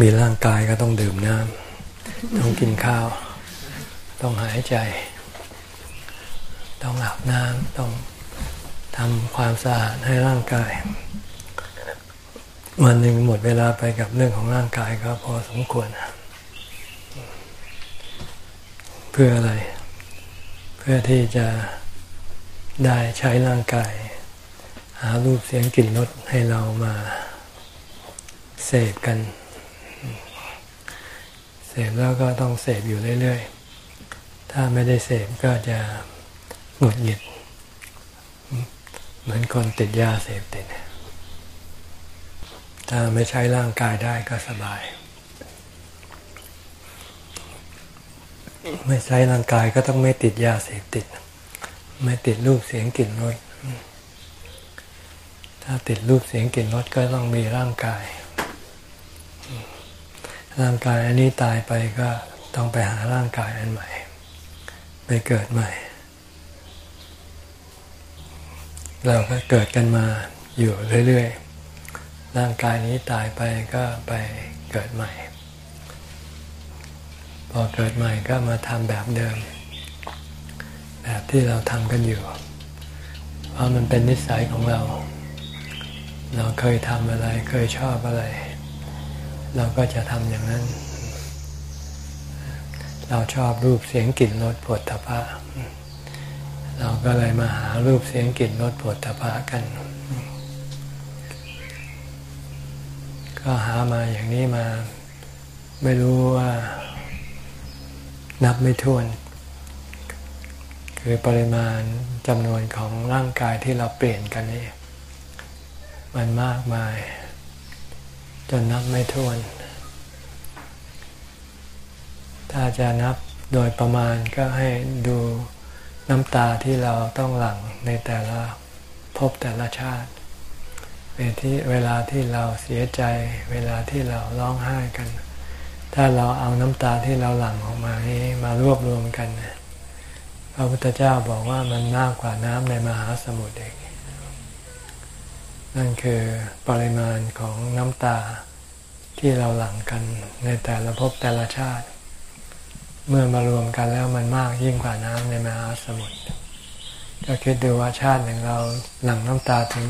มีร่างกายก็ต้องดื่มน้ำต้องกินข้าว ต้องหายใจ ต้องอาบน้ำต้องทำความสะอาดให้ร่างกาย วันหนึ่งหมดเวลาไปกับเรื่องของร่างกายก็พอสมควร เพื่ออะไร เพื่อที่จะได้ใช้ร่างกาย หารูปเสียงกลิ่นรสให้เรามาเสพกัน เสพแล้วก็ต้องเสพอยู่เรื่อยๆ ถ้าไม่ได้เสพก็จะหงุดหงิด เหมือนคนติดยาเสพติด ถ้าไม่ใช้ร่างกายได้ก็สบาย ไม่ใช้ร่างกายก็ต้องไม่ติดยาเสพติด ไม่ติดรูปเสียงกลิ่นรสถ้าติดรูปเสียงกลิ่นรสก็ต้องมีร่างกาย ร่างกายอันนี้ตายไปก็ต้องไปหาร่างกายอันใหม่ ไปเกิดใหม่ เราก็เกิดกันมาอยู่เรื่อยๆ ร่างกายนี้ตายไปก็ไปเกิดใหม่ พอเกิดใหม่ก็มาทำแบบเดิม แบบที่เราทำกันอยู่ เพราะมันเป็นนิสัยของเรา เราเคยทำอะไรเคยชอบอะไร เราก็จะทำอย่างนั้น เราชอบรูปเสียงกลิ่นรสผลทพะเราก็เลยมาหารูปเสียงกลิ่นรสผลทพะกัน ก็หามาอย่างนี้มา ไม่รู้ว่า นับไม่ถ้วน คือปริมาณจำนวนของร่างกายที่เราเปลี่ยนกันนี่มันมากมาย จนนับไม่ถ้วน ถ้าจะนับโดยประมาณก็ให้ดูน้ำตาที่เราต้องหลั่งในแต่ละพบแต่ละชาติเวที่เวลาที่เราเสียใจ เวลาที่เราร้องไห้กัน ถ้าเราเอาน้ำตาที่เราหลั่งออกมานี้มารวบรวมกันพระพุทธเจ้าบอกว่ามันมากกว่าน้ำในมหาสมุทรเอง นั่นคือปริมาณของน้ำตาที่เราหลั่งกันในแต่ละภพแต่ละชาติ เมื่อมารวมกันแล้วมันมากยิ่งกว่าน้ำในมหาสมุทรก็คิดดูว่าชาติหนึ่งเราหลั่งน้ำตาถึง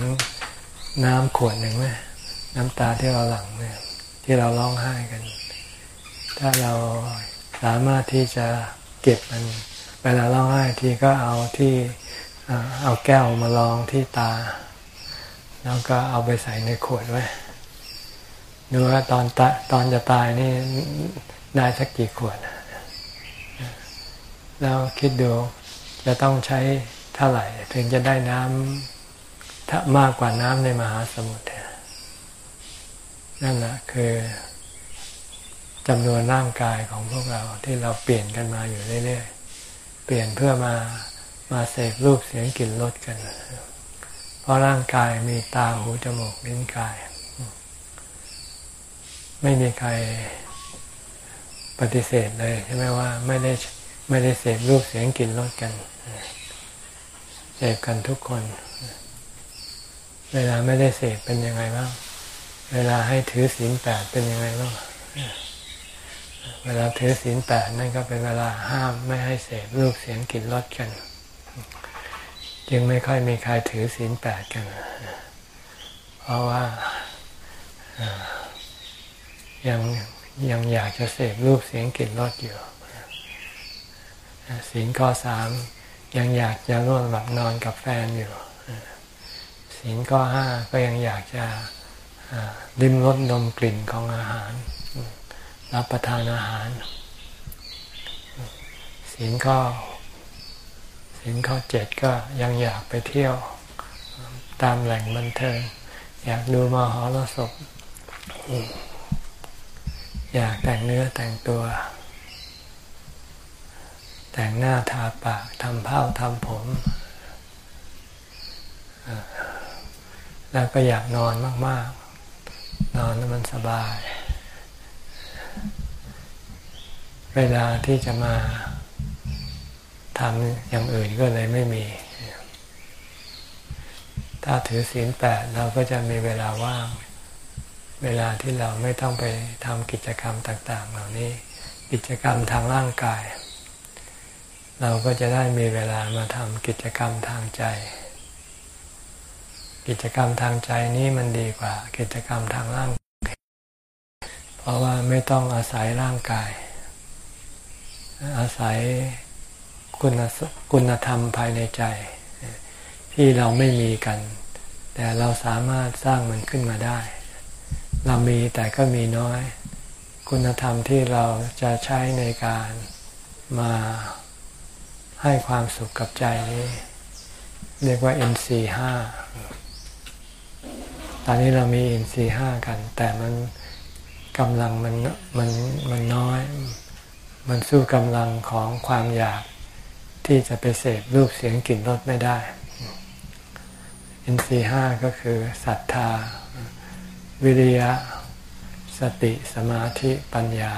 น้ำขวดหนึ่งไหมน้ำตาที่เราหลั่งเนี่ยที่เราร้องไห้กัน ถ้าเราสามารถที่จะเก็บมัน เวลาร้องไห้ทีก็เอาที่เอาแก้วมาลองที่ตา แล้วก็เอาไปใส่ในขวดไว้ดูว่าตอนตอนจะตายนี่ได้สักกี่ขวด แล้วคิดดูจะต้องใช้เท่าไหร่ ถึงจะได้น้ำถ้ามากกว่าน้ำในมหาสมุทรนั่นแหละคือจำนวนร่างกายของพวกเราที่เราเปลี่ยนกันมาอยู่เรื่อยๆ เปลี่ยนเพื่อมามาเสพรูปเสียงกลิ่นรสกัน เพราะร่างกายมีตาหูจมูกลิ้นกาย ไม่มีใครปฏิเสธเลยใช่ไหมว่าไม่ได้ไม่ได้เสพรูปเสียงกลิ่นรสกันเสพกันทุกคน เวลาไม่ได้เสพเป็นยังไงบ้าง เวลาให้ถือศีลแปดเป็นยังไงบ้างเวลาถือศีลแปดนั่นก็เป็นเวลาห้ามไม่ให้เสพรูปเสียงกลิ่นรสกัน จึงไม่ค่อยมีใครถือศีลแปดกัน เพราะว่ายังยังอยากจะเสพรูปเสียงกลิ่นรสอยู่ศีลข้อสามยังอยากจะร่วมหลับนอนกับแฟนอยู่ศีลข้อห้าก็ยังอยากจะลิ้มรสนมกลิ่นของอาหาร รับประทานอาหารศีลข้อ ศีลข้อเจ็ดก็ยังอยากไปเที่ยวตามแหล่งบันเทิง อยากดูมหรสพอยากแต่งเนื้อแต่งตัว แต่งหน้าทาปากทำเผ้าทำผม แล้วก็อยากนอนมาก ๆ นอนแล้วมันสบาย เวลาที่จะมา ทำอย่างอื่นก็เลยไม่มี ถ้าถือศีลแปดเราก็จะมีเวลาว่าง เวลาที่เราไม่ต้องไปทำกิจกรรมต่าง ๆ เหล่านี้ กิจกรรมทางร่างกาย เราก็จะได้มีเวลามาทำกิจกรรมทางใจ กิจกรรมทางใจนี้มันดีกว่า กิจกรรมทางร่าง เพราะว่าไม่ต้องอาศัยร่างกาย อาศัย คุณคุณธรรมภายในใจ ที่เราไม่มีกัน แต่เราสามารถสร้างมันขึ้นมาได้ เรามีแต่ก็มีน้อย คุณธรรมที่เราจะใช้ในการมาให้ความสุขกับใจนี้ เรียกว่า NC5 ตอนนี้เรามี NC5 กัน แต่มันกำลังมันมันมันน้อย มันสู้กำลังของความอยาก ที่จะไปเสพรูปเสียงกลิ่นรสไม่ได้ NC5 ก็คือศรัทธา วิริยะ สติสมาธิปัญญา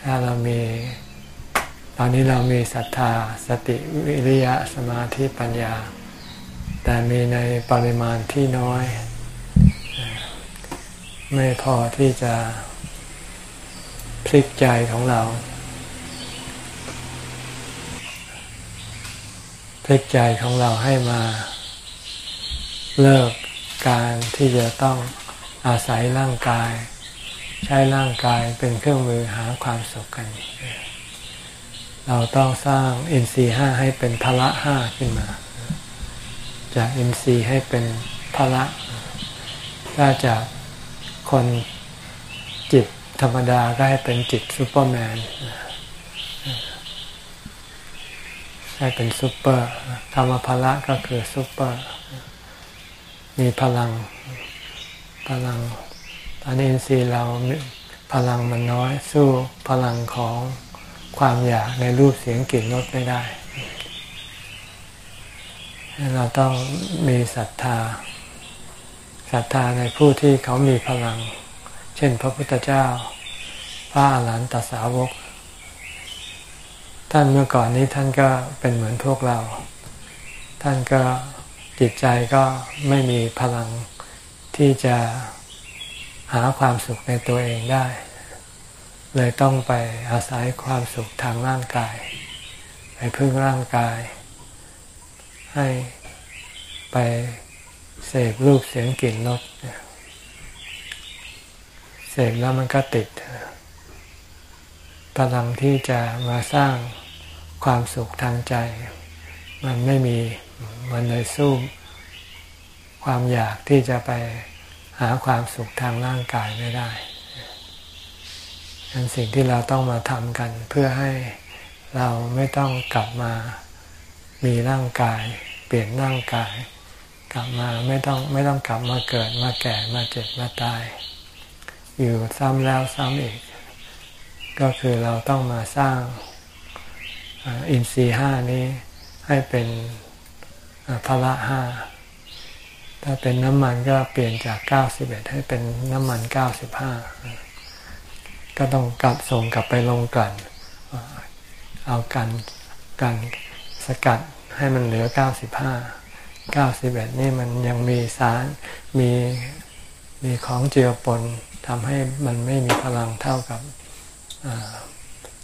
ถ้าเรามีตอนนี้เรามีศรัทธา สติวิริยะสมาธิปัญญา แต่มีในปริมาณที่น้อย ไม่พอที่จะพลิกใจของเรา พลิกใจของเราให้มาเลิกการที่จะต้องอาศัยร่างกาย ใช้ร่างกายเป็นเครื่องมือหาความสุขกัน เราต้องสร้างอินทรีห้าให้เป็นพละห้าขึ้นมา จากอินทรีย์ให้เป็นพละถ้าจากคนจิตธรรมดาก็ให้เป็นจิตซูเปอร์แมน ให้เป็นซูเปอร์ธรรมพละก็คือซูเปอร์ มีพลัง พลังตอนนี้อินทรีย์เราพลังมันน้อย สู้พลังของความอยากในรูปเสียงกลิ่นรสไม่ได้ เราต้องมีศรัทธาศรัทธาในผู้ที่เขามีพลัง เช่นพระพุทธเจ้า พระอรหันตสาวก ท่านเมื่อก่อนนี้ท่านก็เป็นเหมือนพวกเรา ท่านก็จิตใจก็ไม่มีพลังที่จะหาความสุขในตัวเองได้ เลยต้องไปอาศัยความสุขทางร่างกาย ไปพึ่งร่างกาย ให้ไปเสพรูปเสียงกลิ่นรสเสพแล้วมันก็ติด พลังที่จะมาสร้างความสุขทางใจ มันไม่มีมันเลยสู้ความอยากที่จะไปหาความสุขทางร่างกายไม่ได้เป็นสิ่งที่เราต้องมาทำกันเพื่อให้เราไม่ต้องกลับมามีร่างกาย เปลี่ยนร่างกาย กลับมาไม่ต้องไม่ต้องกลับมาเกิดมาแก่มาเจ็บมาตาย อยู่ซ้ำแล้วซ้ำอีก ก็คือเราต้องมาสร้างอินทรีห้านี้ให้เป็นพละห้าถ้าเป็นน้ำมันก็เปลี่ยนจากเก้าสิบเอ็ดให้เป็นน้ำมันเก้าสิบห้าก็ต้องกลับส่งกลับไปลงกัน เอากันกันสกัดให้มันเหลือเก้าสิบห้าเก้าสิบเอ็ดนี่มันยังมีสารมีมีของเจือปนทำให้มันไม่มีพลังเท่ากับ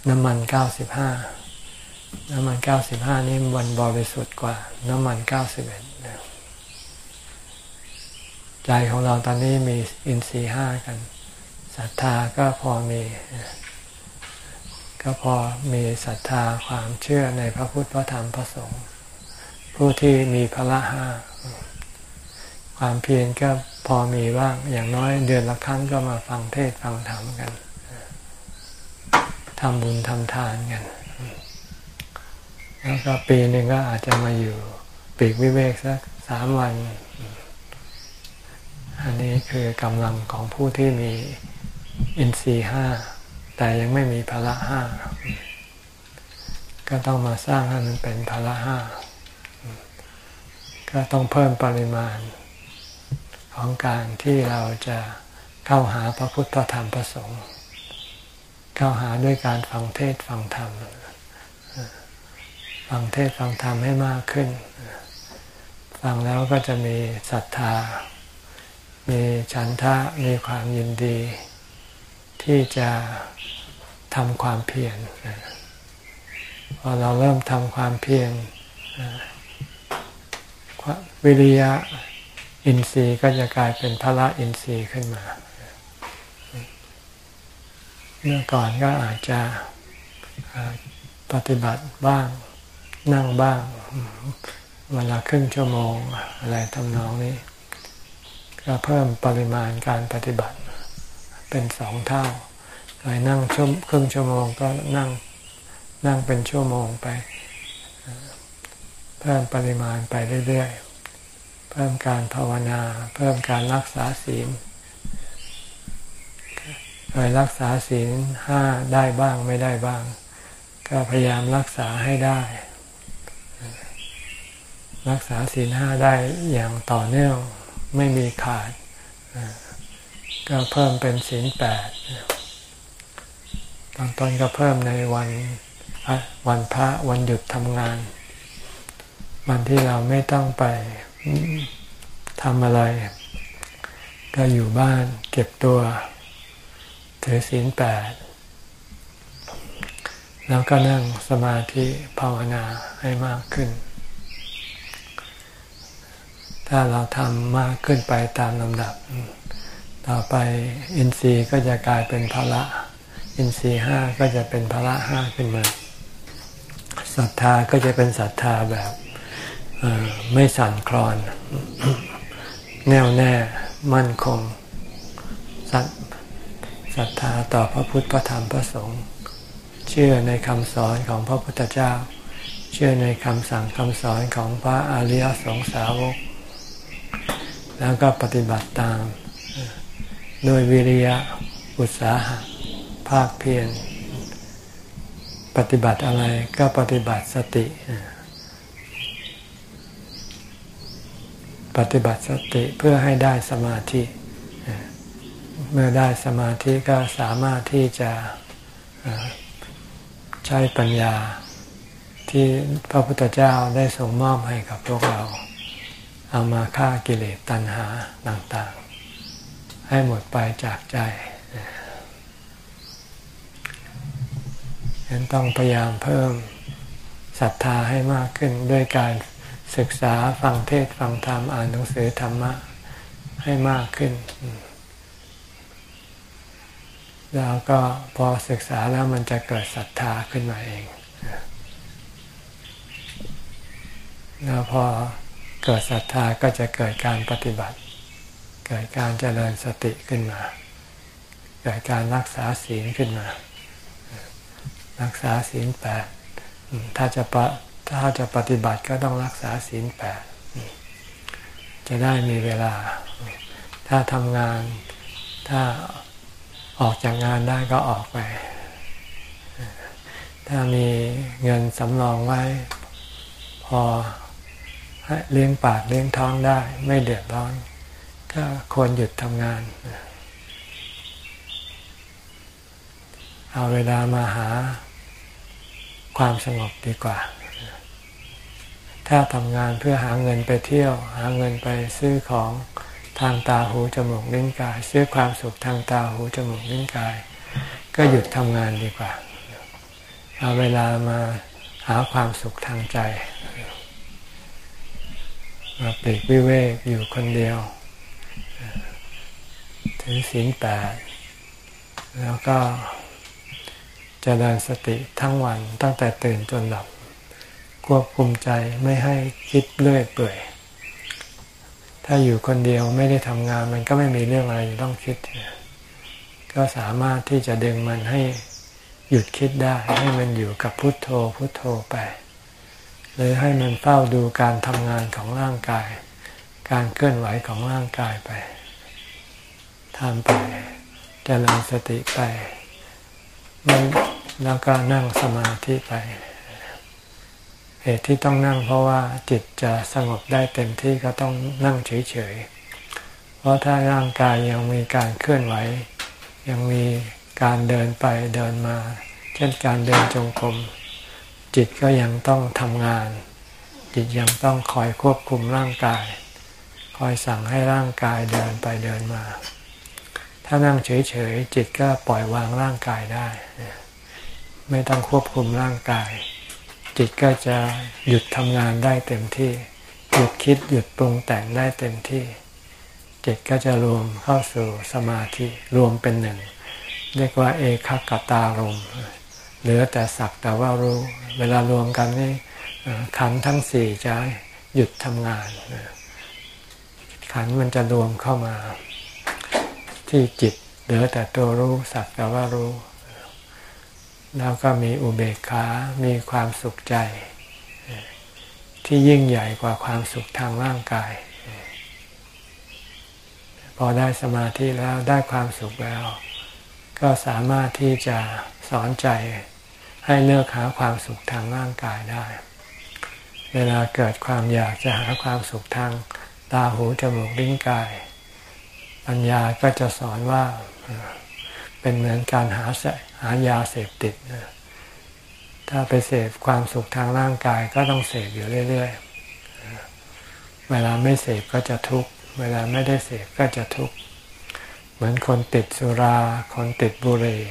น้ำมันเก้าสิบห้าน้ำมันเก้าสิบห้านี่มันบริสุทธิ์กว่า น้ำมันเก้าสิบเอ็ดใจของเราตอนนี้มีอินทรีห้ากันศรัทธาก็พอมี ก็พอมีศรัทธาความเชื่อในพระพุทธพระธรรมพระสงฆ์ผู้ที่มีพละห้าความเพียรก็พอมีบ้างอย่างน้อยเดือนละครั้งก็มาฟังเทศฟังธรรมกัน ทำบุญทำทานกัน แล้วก็ปีหนึ่งก็อาจจะมาอยู่ปีกวิเวกสักสามวัน อันนี้คือกำลังของผู้ที่มีอินทรีห้า แต่ยังไม่มีพละห้า ก็ต้องมาสร้างให้มันเป็นพละห้า ก็ต้องเพิ่มปริมาณของการที่เราจะเข้าหาพระพุทธธรรมพระสงฆ์ เข้าหาด้วยการฟังเทศฟังธรรม ฟังเทศฟังธรรมให้มากขึ้น ฟังแล้วก็จะมีศรัทธา มีฉันทะ มีความยินดี ที่จะทำความเพียรพอเราเริ่มทำความเพียรวิริยะอินทรีย์ก็จะกลายเป็นพระอินทรีย์ขึ้นมา เมื่อก่อนก็อาจจะปฏิบัติบ้างนั่งบ้างเวลาครึ่งชั่วโมงอะไรทำนองนี้ ก็เพิ่มปริมาณการปฏิบัติเป็นสองเท่าโดยนั่งชั่วครึ่งชั่วโมงก็นั่งนั่งเป็นชั่วโมงไป เพิ่มปริมาณไปเรื่อยๆ เพิ่มการภาวนา เพิ่มการรักษาศีล เคยรักษาศีลห้าได้บ้างไม่ได้บ้าง ก็พยายามรักษาให้ได้ รักษาศีลห้าได้อย่างต่อเนื่องไม่มีขาด ก็เพิ่มเป็นศีลแปดตอนต้นก็เพิ่มในวันวันพระวันหยุดทำงาน วันที่เราไม่ต้องไปทำอะไร ก็อยู่บ้านเก็บตัว ถือศีลแปดแล้วก็นั่งสมาธิภาวนาให้มากขึ้น ถ้าเราทำมากขึ้นไปตามลำดับ ต่อไปอินทรีย์ก็จะกลายเป็นพละอินทรีย์ห้าก็จะเป็นพละห้าขึ้นมาศรัทธาก็จะเป็นศรัทธาแบบไม่สั่นคลอน แน่วแน่มั่นคง ศรัทธาต่อพระพุทธพระธรรมพระสงฆ์เชื่อในคำสอนของพระพุทธเจ้า เชื่อในคำสั่งคำสอนของพระอริยสงสาวก แล้วก็ปฏิบัติตาม โดยวิริยะอุตสาหะภาคเพียรปฏิบัติอะไรก็ปฏิบัติสติ ปฏิบัติสติเพื่อให้ได้สมาธิ เมื่อได้สมาธิก็สามารถที่จะใช้ปัญญาที่พระพุทธเจ้าได้ส่งมอบให้กับพวกเรา เอามาฆ่ากิเลสตัณหาต่างๆ ให้หมดไปจากใจฉะนั้นต้องพยายามเพิ่มศรัทธาให้มากขึ้นด้วยการศึกษาฟังเทศฟังธรรมอ่านหนังสือธรรมะให้มากขึ้น แล้วก็พอศึกษาแล้วมันจะเกิดศรัทธาขึ้นมาเอง แล้วพอเกิดศรัทธาก็จะเกิดการปฏิบัติ เกิดการเจริญสติขึ้นมา เกิดการรักษาศีลขึ้นมา รักษาศีลแปดถ้าจะปถ้าจะปฏิบัติก็ต้องรักษาศีลแปดจะได้มีเวลา ถ้าทำงานถ้า ออกจากงานได้ก็ออกไป ถ้ามีเงินสำรองไว้ พอเลี้ยงปากเลี้ยงท้องได้ ไม่เดือดร้อน ก็ควรหยุดทำงาน เอาเวลามาหาความสงบดีกว่า ถ้าทำงานเพื่อหาเงินไปเที่ยว หาเงินไปซื้อของ ทางตาหูจมูกลิ้นกายซื้อความสุขทางตาหูจมูกลิ้นกาย ก็หยุดทำงานดีกว่า เอาเวลามาหาความสุขทางใจมาปลีกวิเวกอยู่คนเดียวถึงศีลแปดแล้วก็จเจริญสติทั้งวันตั้งแต่ตื่นจนหลับ ควบคุมใจไม่ให้คิดเลื่อยเปื่อย ถ้าอยู่คนเดียวไม่ได้ทำงานมันก็ไม่มีเรื่องอะไรต้องคิด ก็สามารถที่จะดึงมันให้หยุดคิดได้ ให้มันอยู่กับพุทโธพุทโธไปหรือให้มันเฝ้าดูการทำงานของร่างกาย การเคลื่อนไหวของร่างกายไปทำไปจเจริญสติไปแล้วก็นั่งสมาธิไป เหตุที่ต้องนั่งเพราะว่าจิตจะสงบได้เต็มที่ก็ต้องนั่งเฉยๆ เพราะถ้าร่างกายยังมีการเคลื่อนไหว ยังมีการเดินไปเดินมา เช่นการเดินจงกรมจิตก็ยังต้องทำงาน จิตยังต้องคอยควบคุมร่างกาย คอยสั่งให้ร่างกายเดินไปเดินมา ถ้านั่งเฉยๆ จิตก็ปล่อยวางร่างกายได้ ไม่ต้องควบคุมร่างกาย จิตก็จะหยุดทำงานได้เต็มที่ หยุดคิดหยุดปรุงแต่งได้เต็มที่ จิตก็จะรวมเข้าสู่สมาธิรวมเป็นหนึ่ง เรียกว่า เอคักตารมเหลือแต่สักแต่ว่ารู้ เวลารวมกันนี่ขันทั้งสี่จะหยุดทำงาน ขันมันจะรวมเข้ามา ที่จิตเหลือแต่ตัวรู้สักแต่ว่ารู้ แล้วก็มีอุเบกขา มีความสุขใจ ที่ยิ่งใหญ่กว่าความสุขทางร่างกาย พอได้สมาธิแล้วได้ความสุขแล้ว ก็สามารถที่จะสอนใจให้เลือกหาความสุขทางร่างกายได้ เวลาเกิดความอยากจะหาความสุขทางตาหูจมูกลิ้นกาย ปัญญาก็จะสอนว่าเป็นเหมือนการหา หายาเสพติด ถ้าไปเสพความสุขทางร่างกายก็ต้องเสพอยู่เรื่อย ๆ เวลาไม่เสพก็จะทุกข์ เวลาไม่ได้เสพก็จะทุกข์ เหมือนคนติดสุรา คนติดบุหรี่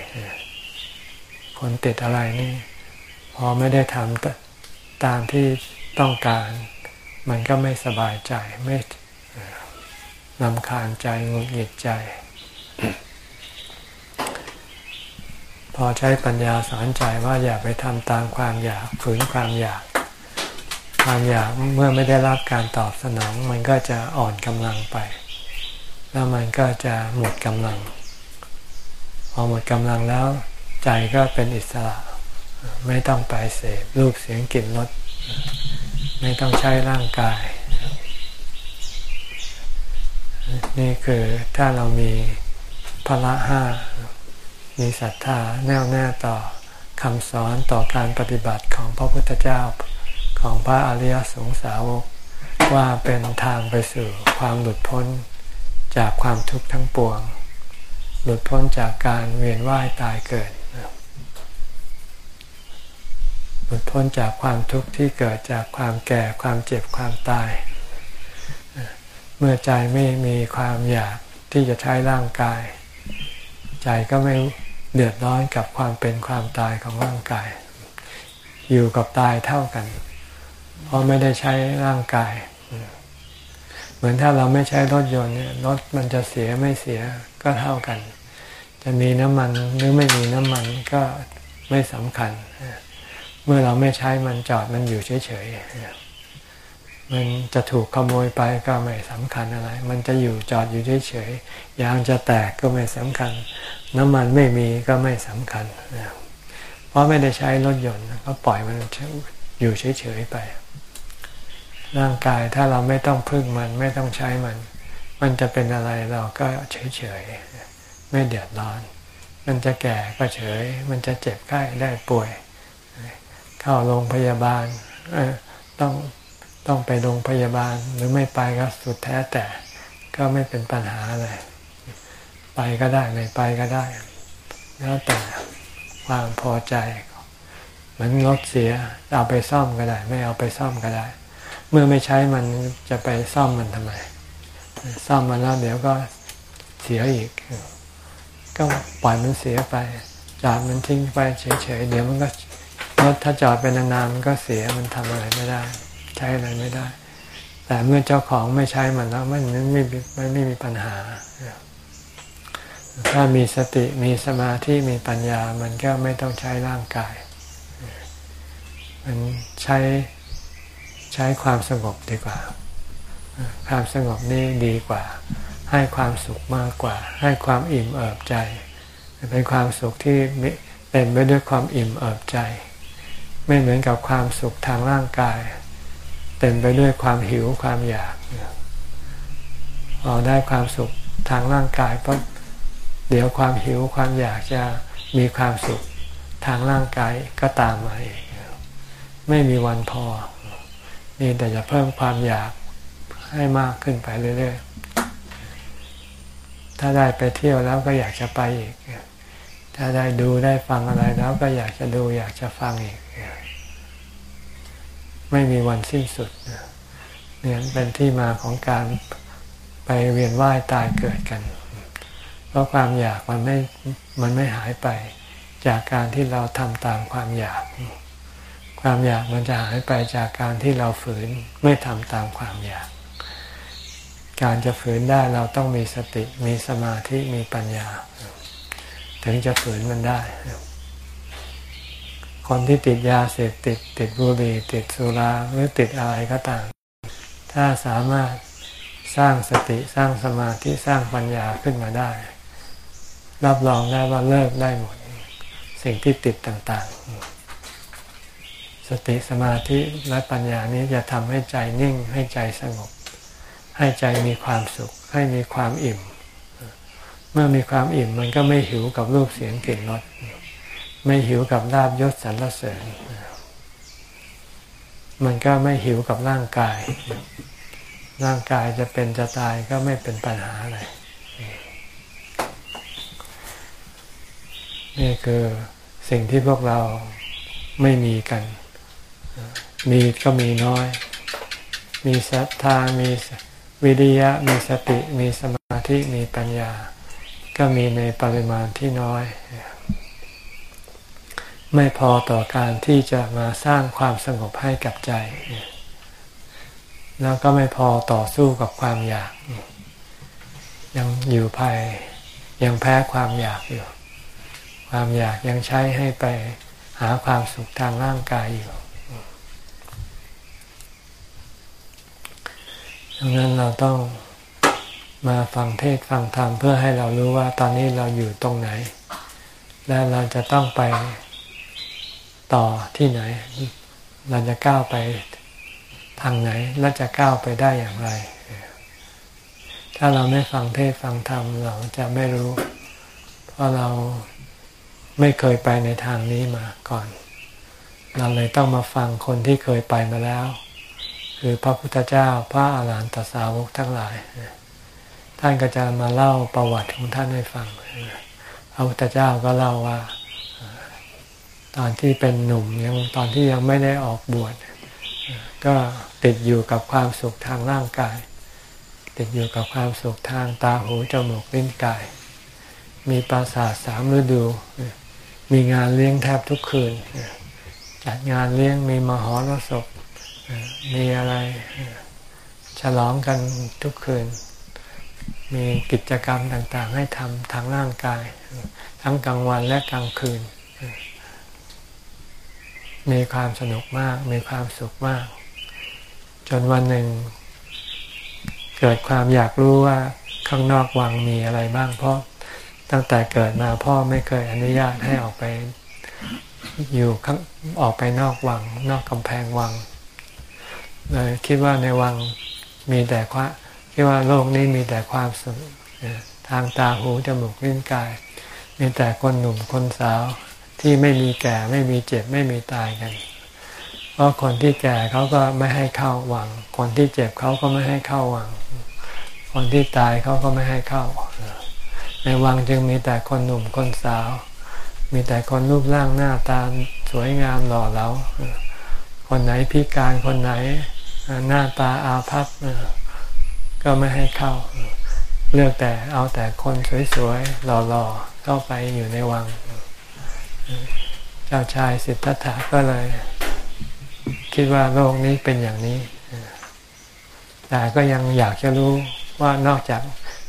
คนติดอะไรนี่ พอไม่ได้ทำตามที่ต้องการ มันก็ไม่สบายใจ ไม่นำคาญใจ งุนหงิดใจ พอใช้ปัญญาสอนใจว่าอย่าไปทำตามความอยากฝืนความอยาก ความอยากเมื่อไม่ได้รับการตอบสนอง มันก็จะอ่อนกำลังไป แล้วมันก็จะหมดกำลัง พอหมดกำลังแล้วใจก็เป็นอิสระ ไม่ต้องไปเสพรูปเสียงกลิ่นรสไม่ต้องใช้ร่างกาย นี่คือถ้าเรามีพละห้า มีศรัทธาแน่วแน่ต่อคำสอนต่อการปฏิบัติของพระพุทธเจ้าของพระอริยสงสาวกว่าเป็นทางไปสู่ความหลุดพ้นจากความทุกข์ทั้งปวง หลุดพ้นจากการเวียนว่ายตายเกิด หลุดพ้นจากความทุกข์ที่เกิดจากความแก่ความเจ็บความตาย เมื่อใจไม่มีความอยากที่จะใช้ร่างกาย ใจก็ไม่ เดือดร้อนกับความเป็นความตายของร่างกาย อยู่กับตายเท่ากัน เพราะไม่ได้ใช้ร่างกาย เหมือนถ้าเราไม่ใช้รถยนต์เนี่ยรถมันจะเสียไม่เสียก็เท่ากัน จะมีน้ำมันหรือไม่มีน้ำมันก็ไม่สำคัญ เมื่อเราไม่ใช้มันจอดมันอยู่เฉยๆ มันจะถูกขโมยไปก็ไม่สำคัญอะไร มันจะอยู่จอดอยู่เฉยๆยางจะแตกก็ไม่สำคัญ น้ำมันไม่มีก็ไม่สำคัญ เพราะไม่ได้ใช้รถยนต์ก็ปล่อยมันอยู่เฉยๆไป ร่างกายถ้าเราไม่ต้องพึ่งมันไม่ต้องใช้มัน มันจะเป็นอะไรเราก็เฉยๆไม่เดือดร้อน มันจะแก่ก็เฉย มันจะเจ็บไข้ได้ป่วย เข้าโรงพยาบาลต้อง ต้องไปโรงพยาบาลหรือไม่ไปก็สุดแท้แต่ก็ไม่เป็นปัญหาอะไร ไปก็ได้ไม่ไปก็ได้ แล้วแต่ความพอใจ เหมือนรถเสียเอาไปซ่อมก็ได้ ไม่เอาไปซ่อมก็ได้ เมื่อไม่ใช้มันจะไปซ่อมมันทำไม ซ่อมมันแล้วเดี๋ยวก็เสียอีก ก็ปล่อยมันเสียไปจอดมันทิ้งไปเฉยๆเดี๋ยวมันก็รถถ้าจอดเป็นนานๆมันก็เสียมันทำอะไรไม่ได้ ช้อะไรไม่ได้ แต่เมื่อเจ้าของไม่ใช้มันแล้วมันไม่ไม่ไม่มีปัญหา ถ้ามีสติมีสมาธิมีปัญญา มันก็ไม่ต้องใช้ร่างกาย มันใช้ใช้ความสงบดีกว่า ความสงบนี่ดีกว่า ให้ความสุขมากกว่า ให้ความอิ่มเอิบใจ เป็นความสุขที่เต็มไปด้วยความอิ่มเอิบใจ ไม่เหมือนกับความสุขทางร่างกาย เต็มไปด้วยความหิวความอยากพอได้ความสุขทางร่างกายปั๊บเดี๋ยวความหิวความอยากจะมีความสุขทางร่างกายก็ตามมาเองไม่มีวันพอมีแต่จะเพิ่มความอยากให้มากขึ้นไปเรื่อยๆ ถ้าได้ไปเที่ยวแล้วก็อยากจะไปอีก ถ้าได้ดูได้ฟังอะไรแล้วก็อยากจะดูอยากจะฟังอีก ไม่มีวันสิ้นสุดเนี่ยเป็นที่มาของการไปเวียนว่ายตายเกิดกัน เพราะความอยากมันไม่มันไม่หายไป จากการที่เราทำตามความอยาก ความอยากมันจะหายไปจากการที่เราฝืนไม่ทำตามความอยาก การจะฝืนได้เราต้องมีสติมีสมาธิมีปัญญา ถึงจะฝืนมันได้ คนที่ติดยาเสพติด ติดบุหรี่ติดสุราหรือติดอะไรก็ตาม ถ้าสามารถสร้างสติสร้างสมาธิสร้างปัญญาขึ้นมาได้ รับรองได้ว่าเลิกได้หมด สิ่งที่ติดต่างๆ สติสมาธิและปัญญานี้จะทำให้ใจนิ่งให้ใจสงบ ให้ใจมีความสุข ให้มีความอิ่ม เมื่อมีความอิ่มมันก็ไม่หิวกับรูปเสียงกลิ่นรส ไม่หิวกับลาบยศสรรเสริญ มันก็ไม่หิวกับร่างกาย ร่างกายจะเป็นจะตายก็ไม่เป็นปัญหาอะไร นี่คือสิ่งที่พวกเราไม่มีกัน มีก็มีน้อย มีศรัทธา มีวิริยะ มีสติ มีสมาธิ มีปัญญา ก็มีในปริมาณที่น้อย ไม่พอต่อการที่จะมาสร้างความสงบให้กับใจ แล้วก็ไม่พอต่อสู้กับความอยาก ยังอยู่ภายยังแพ้ความอยากอยู่ ความอยากยังใช้ให้ไปหาความสุขทางร่างกายอยู่ดังนั้นเราต้องมาฟังเทศฟังธรรมเพื่อให้เรารู้ว่าตอนนี้เราอยู่ตรงไหน และเราจะต้องไป ต่อที่ไหน เราจะก้าวไปทางไหน และจะก้าวไปได้อย่างไร ถ้าเราไม่ฟังเทศฟังธรรมเราจะไม่รู้ เพราะเราไม่เคยไปในทางนี้มาก่อน เราเลยต้องมาฟังคนที่เคยไปมาแล้ว คือพระพุทธเจ้าพระอาหารหันตสาวกทั้งหลาย ท่านก็จะมาเล่าประวัติของท่านให้ฟังพระพุทธเจ้าก็เล่าว่า ตอนที่เป็นหนุ่มยังตอนที่ยังไม่ได้ออกบวชก็ติดอยู่กับความสุขทางร่างกาย ติดอยู่กับความสุขทางตาหูจมูกลิ้นกาย มีปราสาทสามฤดู มีงานเลี้ยงแทบทุกคืน จัดงานเลี้ยงมีมหรสพมีอะไรฉลองกันทุกคืน มีกิจกรรมต่างๆ ให้ทำทางร่างกาย ทั้งกลางวันและกลางคืน มีความสนุกมาก มีความสุขมาก จนวันหนึ่ง เกิดความอยากรู้ว่าข้างนอกวังมีอะไรบ้าง เพราะตั้งแต่เกิดมาพ่อไม่เคยอนุญาตให้ออกไป อยู่ข้างออกไปนอกวัง นอกกำแพงวังเลยคิดว่าในวังมีแต่ความคิดว่าโลกนี้มีแต่ความสุขทางตาหูจมูกลิ้นกาย มีแต่คนหนุ่มคนสาว ที่ไม่มีแก่ไม่มีเจ็บไม่มีตายกัน เพราะคนที่แก่เขาก็ไม่ให้เข้าวัง คนที่เจ็บเขาก็ไม่ให้เข้าวัง คนที่ตายเขาก็ไม่ให้เข้า ในวังจึงมีแต่คนหนุ่มคนสาว มีแต่คนรูปร่างหน้าตาสวยงามหล่อเหลาคนไหนพิการคนไหนหน้าตาอาภัพก็ไม่ให้เข้า เลือกแต่เอาแต่คนสวยๆหล่อๆเข้าไปอยู่ในวัง เจ้าชายสิทธัตถะก็เลย คิดว่าโลกนี้เป็นอย่างนี้ แต่ก็ยังอยากจะรู้ว่านอกจาก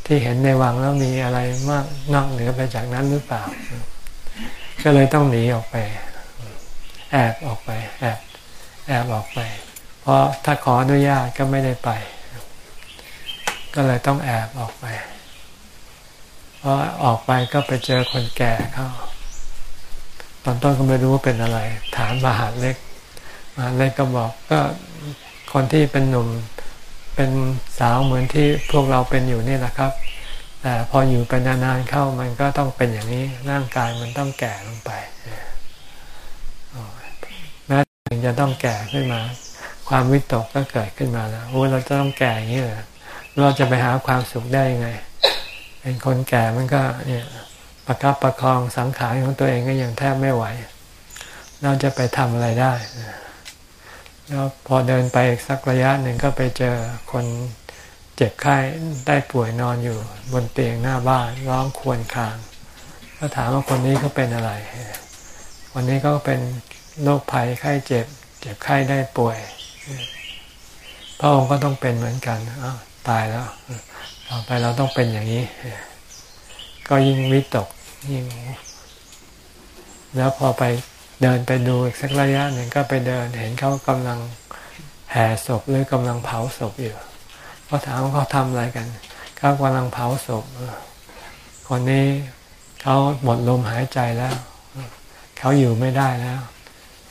ที่เห็นในวังแล้วมีอะไรมากนอกเหนือไปจากนั้นหรือเปล่า ก็เลยต้องหนีออกไป แอบออกไป แอบแอบออกไป เพราะถ้าขออนุญาตก็ไม่ได้ไป ก็เลยต้องแอบออกไปเพราะออกไปก็ไปเจอคนแก่เข้า ตอนต้นก็ไม่รู้ว่าเป็นอะไรฐานมหาเล็กมหาเลยก็บอกก็คนที่เป็นหนุ่มเป็นสาวเหมือนที่พวกเราเป็นอยู่นี่แหละครับแต่พออยู่ไปนานๆเข้ามันก็ต้องเป็นอย่างนี้ร่างกายมันต้องแก่ลงไปแม้ถึงจะต้องแก่ขึ้นมา ความวิตกก็เกิดขึ้นมาแล้วโอ้เราจะต้องแก่อย่างนี้เลยเราจะไปหาความสุขได้ยังไง เป็นคนแก่มันก็เนี่ย ประคับประคองสังขารของตัวเองก็ยังแทบไม่ไหว เราจะไปทำอะไรได้ แล้วพอเดินไปสักระยะหนึ่งก็ไปเจอคนเจ็บไข้ได้ป่วยนอนอยู่ บนเตียงหน้าบ้านร้องครวญคราง ก็ถามว่าคนนี้เขาเป็นอะไร วันนี้ก็เป็นโรคภัยไข้เจ็บ เจ็บไข้ได้ป่วย พระองค์ก็ต้องเป็นเหมือนกันอ้าวตายแล้วต่อไปเราต้องเป็นอย่างนี้ ก็ยิ่งวิตกยิ่งแล้วพอไปเดินไปดูอีกสักระยะหนึ่งก็ไปเดินเห็นเขากำลังแห่ศพหรือกำลังเผาศพอยู่ก็ถามว่าเขาทำอะไรกันเขากำลังเผาศพคนนี้เขาหมดลมหายใจแล้ว เขาอยู่ไม่ได้แล้ว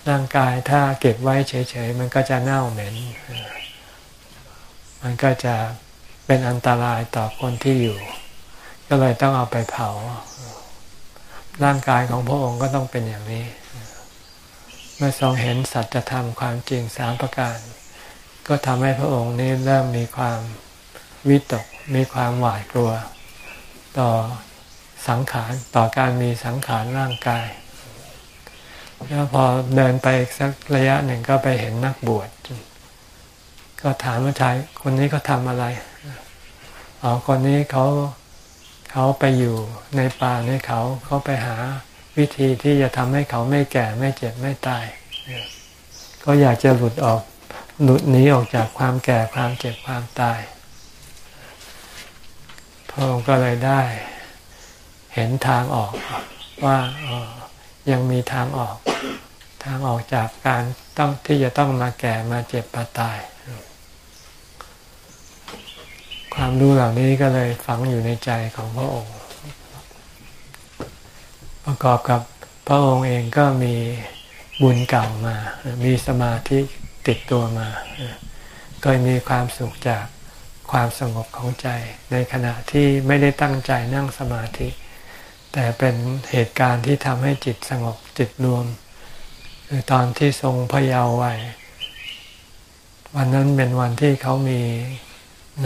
ร่างกายถ้าเก็บไว้เฉยๆ มันก็จะเน่าเหม็น มันก็จะเป็นอันตรายต่อคนที่อยู่ ก็เลยต้องเอาไปเผา ร่างกายของพระองค์ก็ต้องเป็นอย่างนี้ เมื่อทรงเห็นสัจธรรมความจริงสามประการ ก็ทำให้พระองค์นี้เริ่มมีความวิตก มีความหวาดกลัว ต่อสังขารต่อการมีสังขารร่างกาย แล้วพอเดินไปสักระยะหนึ่งก็ไปเห็นนักบวช ก็ถามว่าชายคนนี้เขาทำอะไรอ๋อคนนี้เขา เขาไปอยู่ในป่าในเขาเขาไปหาวิธีที่จะทำให้เขาไม่แก่ไม่เจ็บไม่ตายก็อยากจะหลุดออกหลุดหนีออกจากความแก่ความเจ็บความตายพระองค์ก็เลยได้เห็นทางออกว่ายังมีทางออก ทางออกจากการต้องที่จะต้องมาแก่มาเจ็บมาตาย ความรู้เหล่านี้ก็เลยฝังอยู่ในใจของพระองค์ ประกอบกับพระองค์เองก็มีบุญเก่ามา มีสมาธิติดตัวมา ก็มีความสุขจากความสงบของใจ ในขณะที่ไม่ได้ตั้งใจนั่งสมาธิ แต่เป็นเหตุการณ์ที่ทำให้จิตสงบจิตรวม คือตอนที่ทรงพยาวไว้วันนั้นเป็นวันที่เขามี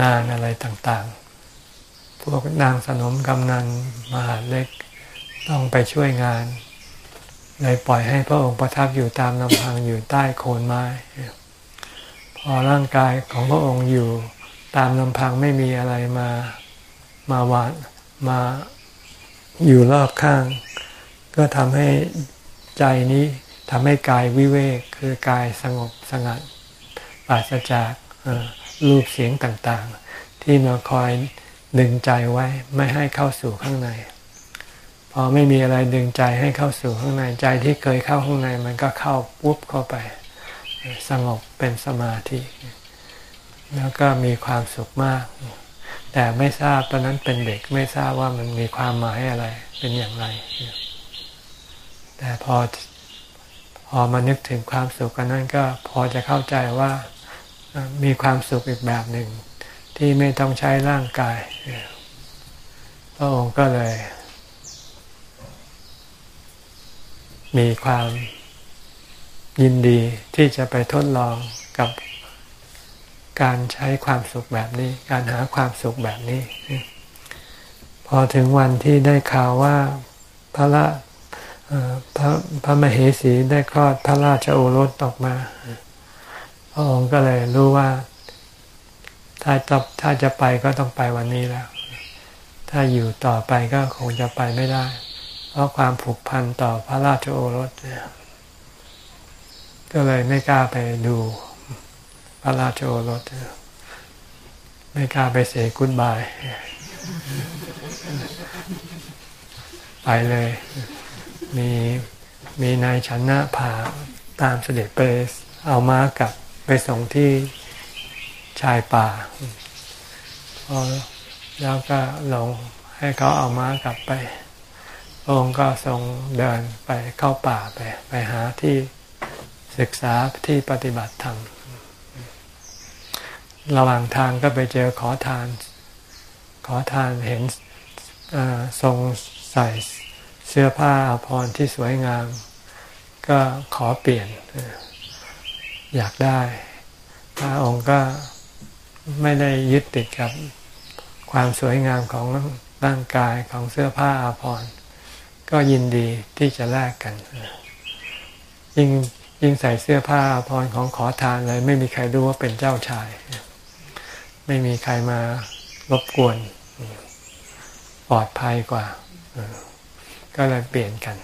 งานอะไรต่างๆ พวกนางสนมกำนันมหาเล็กต้องไปช่วยงาน เลยปล่อยให้พระองค์ประทับอยู่ตามลำพังอยู่ใต้โคนไม้ พอร่างกายของพระองค์อยู่ตามลำพังไม่มีอะไรมามาวานมาอยู่รอบข้าง ก็ทำให้ใจนี้ทำให้กายวิเวกคือกายสงบสงัดปราศจาก รูปเสียงต่างๆ ที่มาคอยดึงใจไว้ไม่ให้เข้าสู่ข้างใน พอไม่มีอะไรดึงใจให้เข้าสู่ข้างในใจที่เคยเข้าข้างในมันก็เข้าปุ๊บเข้าไป สงบเป็นสมาธิ แล้วก็มีความสุขมาก แต่ไม่ทราบตอนนั้นเป็นเด็กไม่ทราบว่ามันมีความหมายอะไรเป็นอย่างไร แต่พอพอมานึกถึงความสุขกันนั้นก็พอจะเข้าใจว่า มีความสุขอีกแบบหนึ่ง ที่ไม่ต้องใช้ร่างกายพระองค์ก็เลย มีความยินดีที่จะไปทดลองกับการใช้ความสุขแบบนี้ การหาความสุขแบบนี้ พอถึงวันที่ได้ข่าวว่าพระละพระพระมเหสีได้คลอดพระราชโอรสออกมา พระองค์ก็เลยรู้ว่า ถ้าจะถ้าจะไปก็ต้องไปวันนี้แล้ว ถ้าอยู่ต่อไปก็คงจะไปไม่ได้ เพราะความผูกพันต่อพระราชโอรสก็เลยไม่กล้าไปดูพระราชโอรสไม่กล้าไปเสกุนบาย ไปเลย มีมีนายชนะพาตามเสด็จไปเอาม้ากลับ ไปส่งที่ชายป่าพอแล้วก็ลงให้เขาเอาม้ากลับไป องค์ก็ทรงเดินไปเข้าป่าไป ไปหาที่ศึกษาที่ปฏิบัติธรรม ระหว่างทางก็ไปเจอขอทาน ขอทานเห็นทรงใส่เสื้อผ้าอาภรณ์ที่สวยงาม ก็ขอเปลี่ยน อยากได้ พระองค์ก็ไม่ได้ยึดติดกับความสวยงามของร่างกายของเสื้อผ้าอาภรณ์ก็ยินดีที่จะแลกกัน ยิ่งยิ่งใส่เสื้อผ้าอาภรณ์ของขอทานเลยไม่มีใครรู้ว่าเป็นเจ้าชาย ไม่มีใครมารบกวนปลอดภัยกว่า ก็เลยเปลี่ยนกัน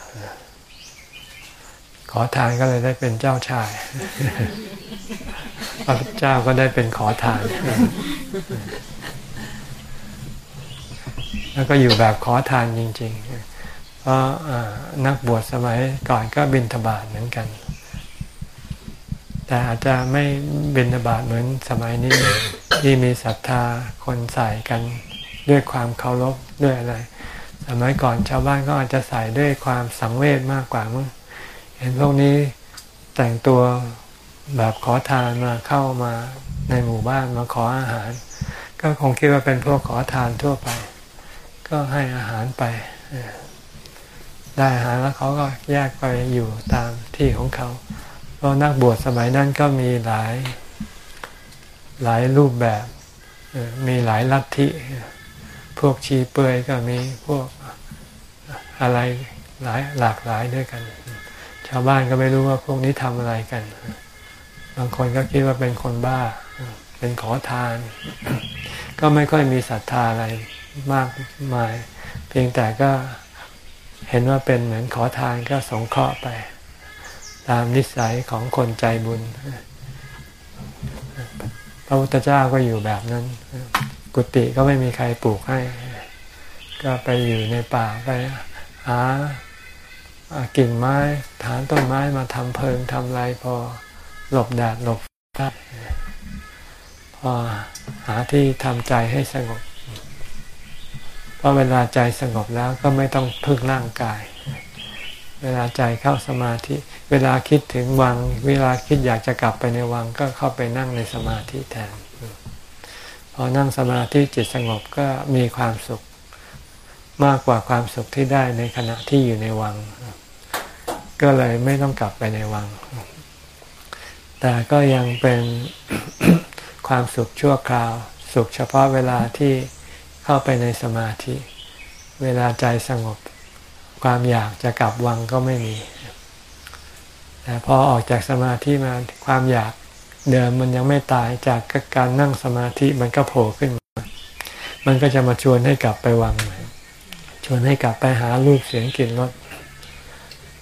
ขอทานก็เลยได้เป็นเจ้าชายพระเจ้าก็ได้เป็นขอทาน แล้วก็อยู่แบบขอทานจริง ๆ เพราะนักบวชสมัยก่อนก็บินทบาทเหมือนกัน แต่อาจจะไม่บินทบาทเหมือนสมัยนี้ที่มีศรัทธาคนใส่กันด้วยความเคารพด้วยอะไร สมัยก่อนชาวบ้านก็อาจจะใส่ด้วยความสังเวชมากกว่ามั้ง เห็นพวกนี้แต่งตัวแบบขอทานมาเข้ามาในหมู่บ้านมาขออาหาร ก็คงคิดว่าเป็นพวกขอทานทั่วไป ก็ให้อาหารไป ได้อาหารแล้วเขาก็แยกไปอยู่ตามที่ของเขา เพราะนักบวชสมัยนั้นก็มีหลายหลายรูปแบบมีหลายลัทธิ พวกชีเปยก็มีพวกอะไรหลายหลากหลายด้วยกันาวบ้านก็ไม่รู้ว่าพวกนี้ทำอะไรกัน บางคนก็คิดว่าเป็นคนบ้า เป็นขอทาน ก็ไม่ค่อยมีศรัทธาอะไรมากมาย เพียงแต่ก็เห็นว่าเป็นเหมือนขอทานก็สงเคราะห์ไป ตามนิสัยของคนใจบุญ พระพุทธเจ้าก็อยู่แบบนั้น กุฏิก็ไม่มีใครปลูกให้ ก็ไปอยู่ในป่าไปหา กิ่งไม้ฐานต้นไม้มาทำเพิงทำไรพอหลบแดดหลบได้พอหาที่ทำใจให้สงบพอเวลาใจสงบแล้วก็ไม่ต้องพึ่งร่างกาย เวลาใจเข้าสมาธิ เวลาคิดถึงวัง เวลาคิดอยากจะกลับไปในวังก็เข้าไปนั่งในสมาธิแทน พอนั่งสมาธิจิตสงบก็มีความสุข มากกว่าความสุขที่ได้ในขณะที่อยู่ในวัง ก็เลยไม่ต้องกลับไปในวัง แต่ก็ยังเป็นความสุขชั่วคราว สุขเฉพาะเวลาที่เข้าไปในสมาธิ เวลาใจสงบ ความอยากจะกลับวังก็ไม่มี แต่พอออกจากสมาธิมาความอยากเดิมมันยังไม่ตายจากการนั่งสมาธิมันก็โผล่ขึ้นมา มันก็จะมาชวนให้กลับไปวังใหม่ชวนให้กลับไปหารูปเสียงกลิ่นรส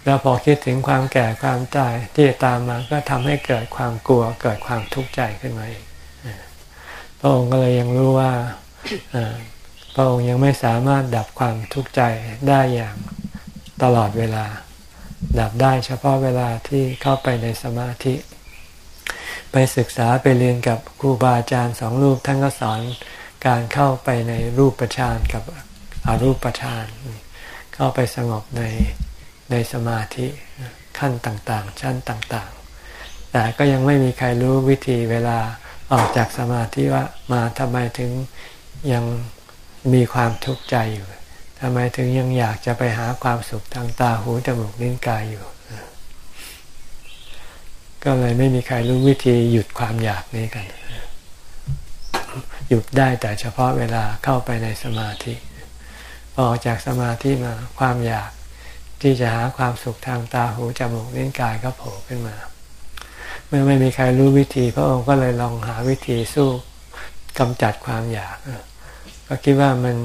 แล้วพอคิดถึงความแก่ความตายที่ตามมาก็ทำให้เกิดความกลัวเกิดความทุกข์ใจขึ้นมาอีกพระองค์ก็เลยยังรู้ว่าพระองค์ยังไม่สามารถดับความทุกข์ใจได้อย่างตลอดเวลา ดับได้เฉพาะเวลาที่เข้าไปในสมาธิ ไปศึกษาไปเรียนกับครูบาอาจารย์สองรูปท่านก็สอนการเข้าไปในรูปปานกับอรูปปานเข้าไปสงบใน ในสมาธิขั้นต่างๆ ชั้นต่างๆ แต่ก็ยังไม่มีใครรู้วิธีเวลาออกจากสมาธิว่ามาทำไมถึงยังมีความทุกข์ใจอยู่ทำไมถึงยังอยากจะไปหาความสุขทางตาหูจมูกลิ้นกายอยู่ ก็เลยไม่มีใครรู้วิธีหยุดความอยากนี้กัน หยุดได้แต่เฉพาะเวลาเข้าไปในสมาธิ ออกจากสมาธิมาความอยาก ที่จะหาความสุขทางตาหูจมูกลิ้นกายก็โผล่ขึ้นมา เมื่อไม่มีใครรู้วิธีพระองค์ก็เลยลองหาวิธีสู้กำจัดความอยาก ก็คิดว่ามัน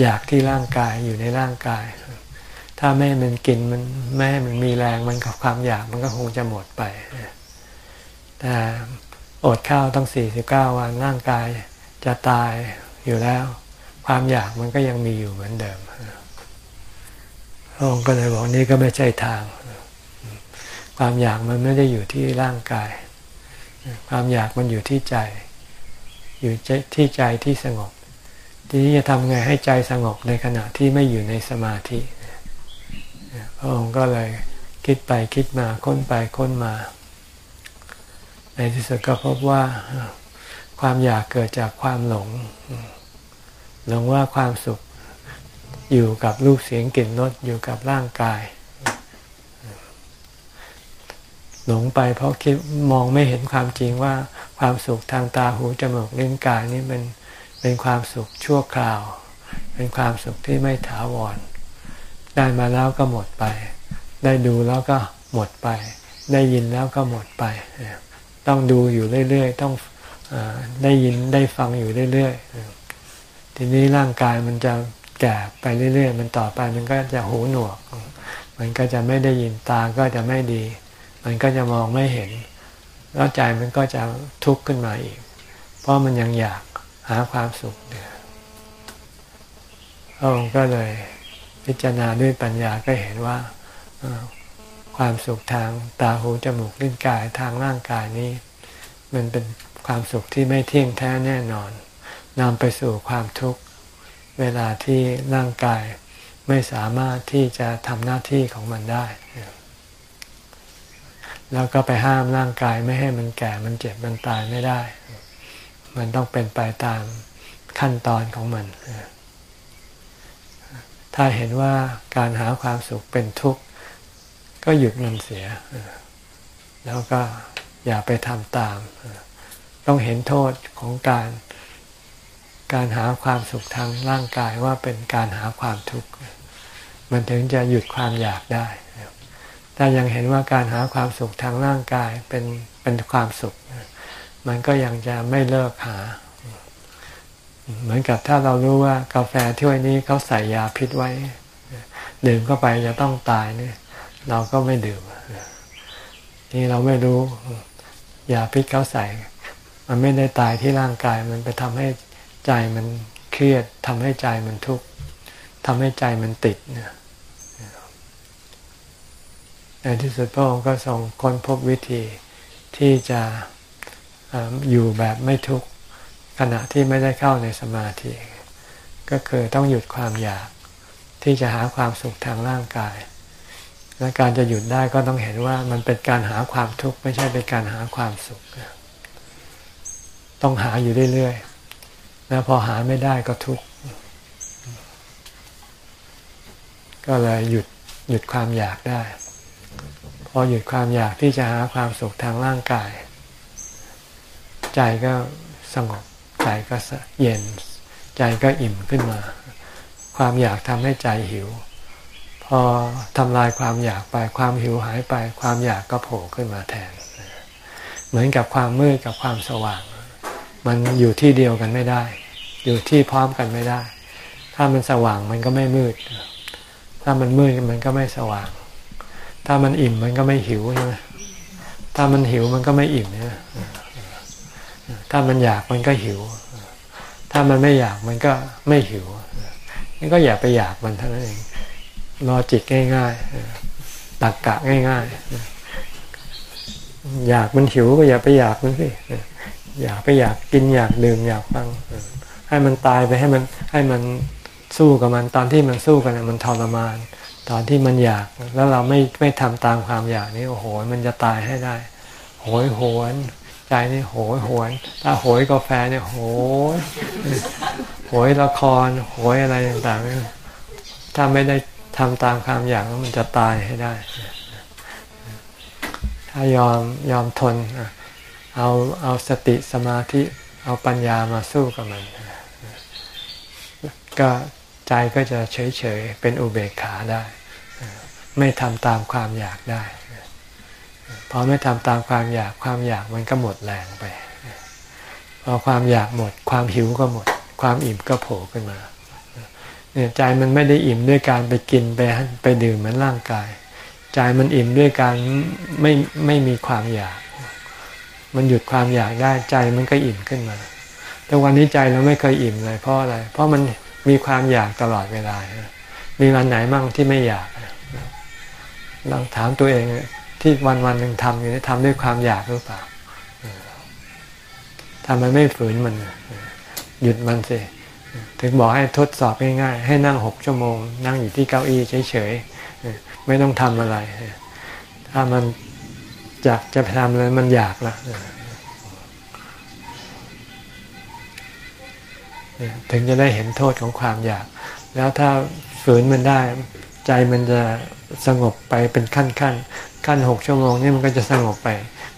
อยากที่ร่างกายอยู่ในร่างกาย ถ้าไม่มันกินมันไม่ให้มันมีแรงมันกับความอยากมันก็คงจะหมดไป แต่อดข้าวต้องสี่สิบเก้าวันร่างกายจะตายอยู่แล้ว ความอยากมันก็ยังมีอยู่เหมือนเดิม พระองค์ก็เลยบอกนี่ก็ไม่ใช่ทาง ความอยากมันไม่ได้อยู่ที่ร่างกาย ความอยากมันอยู่ที่ใจ อยู่ที่ใจที่สงบ ทีนี้จะทำไงให้ใจสงบในขณะที่ไม่อยู่ในสมาธิพระองค์ก็เลยคิดไปคิดมาค้นไปค้นมา ในที่สุดก็พบว่าความอยากเกิดจากความหลง หลงว่าความสุข อยู่กับรูปเสียงกลิ่นรสอยู่กับร่างกาย หลงไปเพราะคิดมองไม่เห็นความจริงว่าความสุขทางตาหูจมูกลิ้นกายนี่เป็นเป็นความสุขชั่วคราว เป็นความสุขที่ไม่ถาวร ได้มาแล้วก็หมดไป ได้ดูแล้วก็หมดไป ได้ยินแล้วก็หมดไป ต้องดูอยู่เรื่อยๆ ต้องได้ยินได้ฟังอยู่เรื่อยๆ ทีนี้ร่างกายมันจะ แก่ไปเรื่อยๆ มันต่อไปมันก็จะหูหนวก มันก็จะไม่ได้ยินตาก็จะไม่ดี มันก็จะมองไม่เห็น แล้วใจมันก็จะทุกข์ขึ้นมาอีก เพราะมันยังอยากหาความสุขเนี่ยพระองค์ก็เลยพิจารณาด้วยปัญญาก็เห็นว่า ความสุขทางตาหูจมูกลิ้นกายทางร่างกายนี้ มันเป็นความสุขที่ไม่เที่ยงแท้แน่นอนนำไปสู่ความทุกข์ เวลาที่ร่างกายไม่สามารถที่จะทำหน้าที่ของมันได้ แล้วก็ไปห้ามร่างกายไม่ให้มันแก่มันเจ็บมันตายไม่ได้ มันต้องเป็นไปตามขั้นตอนของมัน ถ้าเห็นว่าการหาความสุขเป็นทุกข์ ก็หยุดมันเสีย แล้วก็อย่าไปทำตาม ต้องเห็นโทษของการ การหาความสุขทางร่างกายว่าเป็นการหาความทุกข์มันถึงจะหยุดความอยากได้ถ้ายังเห็นว่าการหาความสุขทางร่างกายเป็นเป็นความสุข มันก็ยังจะไม่เลิกหา เหมือนกับถ้าเรารู้ว่ากาแฟถ้วยนี้เขาใส่ยาพิษไว้ดื่มเข้าไปจะต้องตายเนี่ย เราก็ไม่ดื่มนี่เราไม่รู้ยาพิษเขาใส่ มันไม่ได้ตายที่ร่างกายมันไปทำให้ ใจมันเครียดทำให้ใจมันทุกข์ทำให้ใจมันติดเนี่ยในที่สุดพระองค์ก็ทรงค้นพบวิธีที่จะอยู่แบบไม่ทุกข์ขณะที่ไม่ได้เข้าในสมาธิ ก็คือต้องหยุดความอยากที่จะหาความสุขทางร่างกาย และการจะหยุดได้ก็ต้องเห็นว่ามันเป็นการหาความทุกข์ไม่ใช่เป็นการหาความสุข ต้องหาอยู่เรื่อยๆ แล้วพอหาไม่ได้ก็ทุกข์ก็เลยหยุดหยุดความอยากได้ พอหยุดความอยากที่จะหาความสุขทางร่างกาย ใจก็สงบใจก็เย็น ใจก็อิ่มขึ้นมา ความอยากทำให้ใจหิว พอทำลายความอยากไปความหิวหายไป ความอยากก็โผล่ขึ้นมาแทน เหมือนกับความมืดกับความสว่าง มันอยู่ที่เดียวกันไม่ได้ อยู่ที่พร้อมกันไม่ได้ ถ้ามันสว่างมันก็ไม่มืด ถ้ามันมืดมันก็ไม่สว่าง ถ้ามันอิ่มมันก็ไม่หิวใช่ไหมถ้ามันหิวมันก็ไม่อิ่มนี่ยถ้ามันอยากมันก็หิว ถ้ามันไม่อยากมันก็ไม่หิวนี่ก็อย่าไปอยากมันเท่านั้นเองลอจิกง่ายๆตักกะง่ายๆ อยากมันหิวก็อย่าไปอยากมันสิ อยากไปอยากกินอยากดื่มอยากฟัง ให้มันตายไปให้มันให้มันสู้กับมันตอนที่มันสู้กันมันทรมาน ตอนที่มันอยากแล้วเราไม่ไม่ทำตามความอยากนี้โอ้โหมันจะตายให้ได้ โหยโหวนใจนี่โหยโหวนถ้าโหยกาแฟเนี่ยโหยโหยละครโหยอะไรต่างๆถ้าไม่ได้ทำตามความอยากมันจะตายให้ได้ ถ้ายอมยอมทน เอาเอาสติสมาธิเอาปัญญามาสู้กับมัน ก็ใจก็จะเฉยเฉยเป็นอุเบกขาได้ ไม่ทำตามความอยากได้พอไม่ทำตามความอยากความอยากมันก็หมดแรงไป พอความอยากหมด ความหิวก็หมด ความอิ่มก็โผล่ขึ้นมาเนี่ยใจมันไม่ได้อิ่มด้วยการไปกินไปไปดื่มเหมือนร่างกาย ใจมันอิ่มด้วยการไม่ไม่มีความอยาก มันหยุดความอยากได้ใจมันก็อิ่มขึ้นมา แต่วันนี้ใจเราไม่เคยอิ่มเลย เพราะอะไร เพราะมันมีความอยากตลอดเวลา มีวันไหนมั่งที่ไม่อยากลองถามตัวเองที่วันวันหนึ่งทำอยู่นี่ทำด้วยความอยากหรือเปล่าทำมันไม่ฝืนมัน หยุดมันสิ ถึงบอกให้ทดสอบง่ายๆ ให้นั่งหกชั่วโมง นั่งอยู่ที่เก้าอี้เฉยๆ ไม่ต้องทำอะไร ถ้ามัน อยากจะทำอะไรมันอยากละถึงจะได้เห็นโทษของความอยาก แล้วถ้าฝืนมันได้ ใจมันจะสงบไปเป็นขั้นขั้นขั้นหกชั่วโมงนี่มันก็จะสงบไป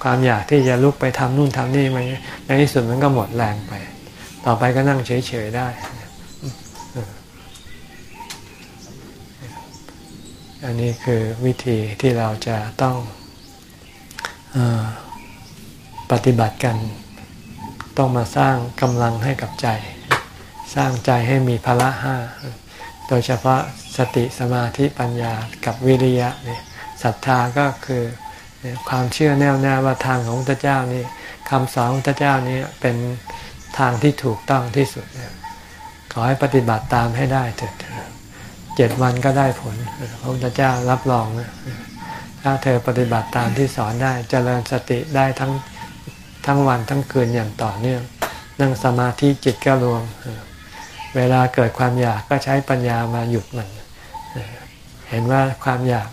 ความอยากที่จะลุกไปทำนู่นทำนี่มันในที่สุดมันก็หมดแรงไป ต่อไปก็นั่งเฉยๆได้ อันนี้คือวิธีที่เราจะต้อง ปฏิบัติกัน ต้องมาสร้างกำลังให้กับใจ สร้างใจให้มีพละห้า โดยเฉพาะสติสมาธิปัญญากับวิริยะเนี่ยศรัทธาก็คือความเชื่อแน่วแน่ว่าทางของพระเจ้านี่คำสอนของพระเจ้านี่เป็นทางที่ถูกต้องที่สุด ขอให้ปฏิบัติตามให้ได้เถิดเจ็ดวันก็ได้ผลพระพุทธเจ้ารับรองนะ ถ้าเธอปฏิบัติตามที่สอนได้เจริญสติได้ทั้งทั้งวันทั้งคืนอย่างต่อเนื่องนั่งสมาธิจิตก็รวม เวลาเกิดความอยากก็ใช้ปัญญามาหยุดมัน เห็นว่าความอยาก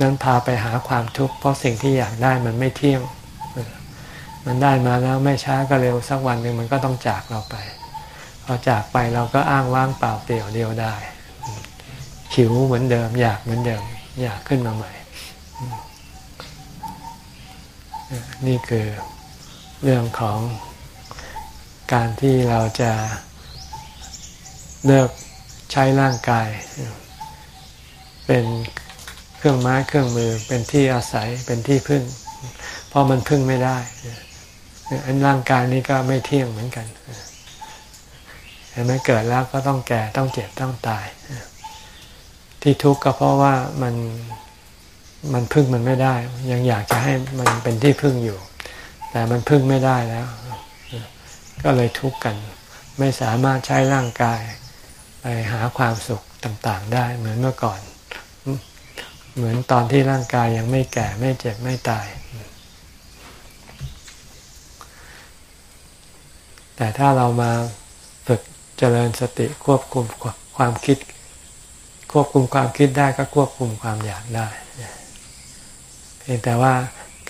นั้นพาไปหาความทุกข์เพราะสิ่งที่อยากได้มันไม่เที่ยง มันได้มาแล้วไม่ช้าก็เร็วสักวันหนึ่งมันก็ต้องจากเราไป พอจากไปเราก็อ้างว่างเปล่าเปลี่ยวเดียวได้ขิวเหมือนเดิม อยากเหมือนเดิม อยากขึ้นมาใหม่ นี่คือเรื่องของการที่เราจะเลิกใช้ร่างกาย เป็นเครื่องไม้เครื่องมือเป็นที่อาศัยเป็นที่พึ่ง เพราะมันพึ่งไม่ได้อันร่างกายนี้ก็ไม่เที่ยงเหมือนกันเห็นไหมเกิดแล้วก็ต้องแก่ต้องเจ็บต้องตาย ที่ทุกข์ก็เพราะว่ามัน มันพึ่งมันไม่ได้ ยังอยากจะให้มันเป็นที่พึ่งอยู่ แต่มันพึ่งไม่ได้แล้ว ก็เลยทุกข์กัน ไม่สามารถใช้ร่างกาย ไปหาความสุขต่างๆ ได้เหมือนเมื่อก่อน เหมือนตอนที่ร่างกายยังไม่แก่ไม่เจ็บไม่ตาย แต่ถ้าเรามาฝึกเจริญสติควบคุมความคิด ควบคุมความคิดได้ก็ควบคุมความอยากได้ แต่ว่า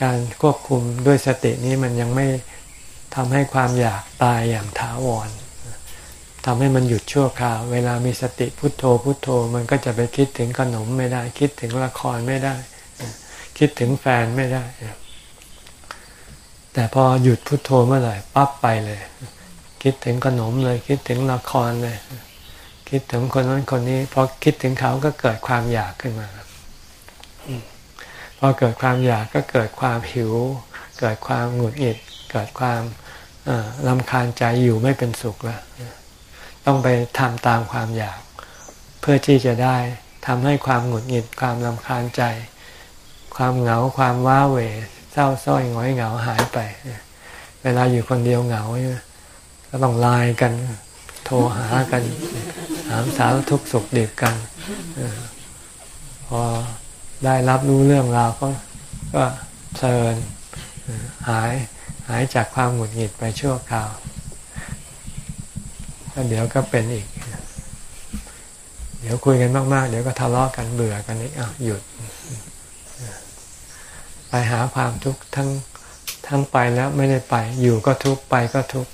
การควบคุมด้วยสตินี้มันยังไม่ทำให้ความอยากตายอย่างถาวรทำให้มันหยุดชั่วคราว เวลามีสติพุทโธพุทโธ มันก็จะไปคิดถึงขนมไม่ได้ คิดถึงละครไม่ได้ คิดถึงแฟนไม่ได้ แต่พอหยุดพุทโธเมื่อไหร่ปั๊บไปเลย คิดถึงขนมเลย คิดถึงละครเลย คิดถึงคนนั้นคนนี้พอคิดถึงเขาก็เกิดความอยากขึ้นมา อเกิดความอยากก็เกิดความหิว เกิดความหงุดหงิด เกิดความลำคาญใจอยู่ไม่เป็นสุขแล้วต้องไปทำตามความอยาก เพื่อที่จะได้ทำให้ความหงุดหงิดความลำคาญใจ ความเหงาความว้าเหวเศร้าส้อยหงอยเหงาหายไป เวลาอยู่คนเดียวเหงาก็ต้องไลน์กันโทรหากันถามสารทุกสุขเดิบกันพอ ได้รับรู้เรื่องราวก็ก็เชิญหายหายจากความหงุดหงิดไปชั่วคราวแล้วเดี๋ยวก็เป็นอีก เดี๋ยวคุยกันมาก ๆ เดี๋ยวก็ทะเลาะกันเบื่อกันอีกอะหยุด ไปหาความทุกข์ทั้งทั้งไปแล้วไม่ได้ไป อยู่ก็ทุกข์ไปก็ทุกข์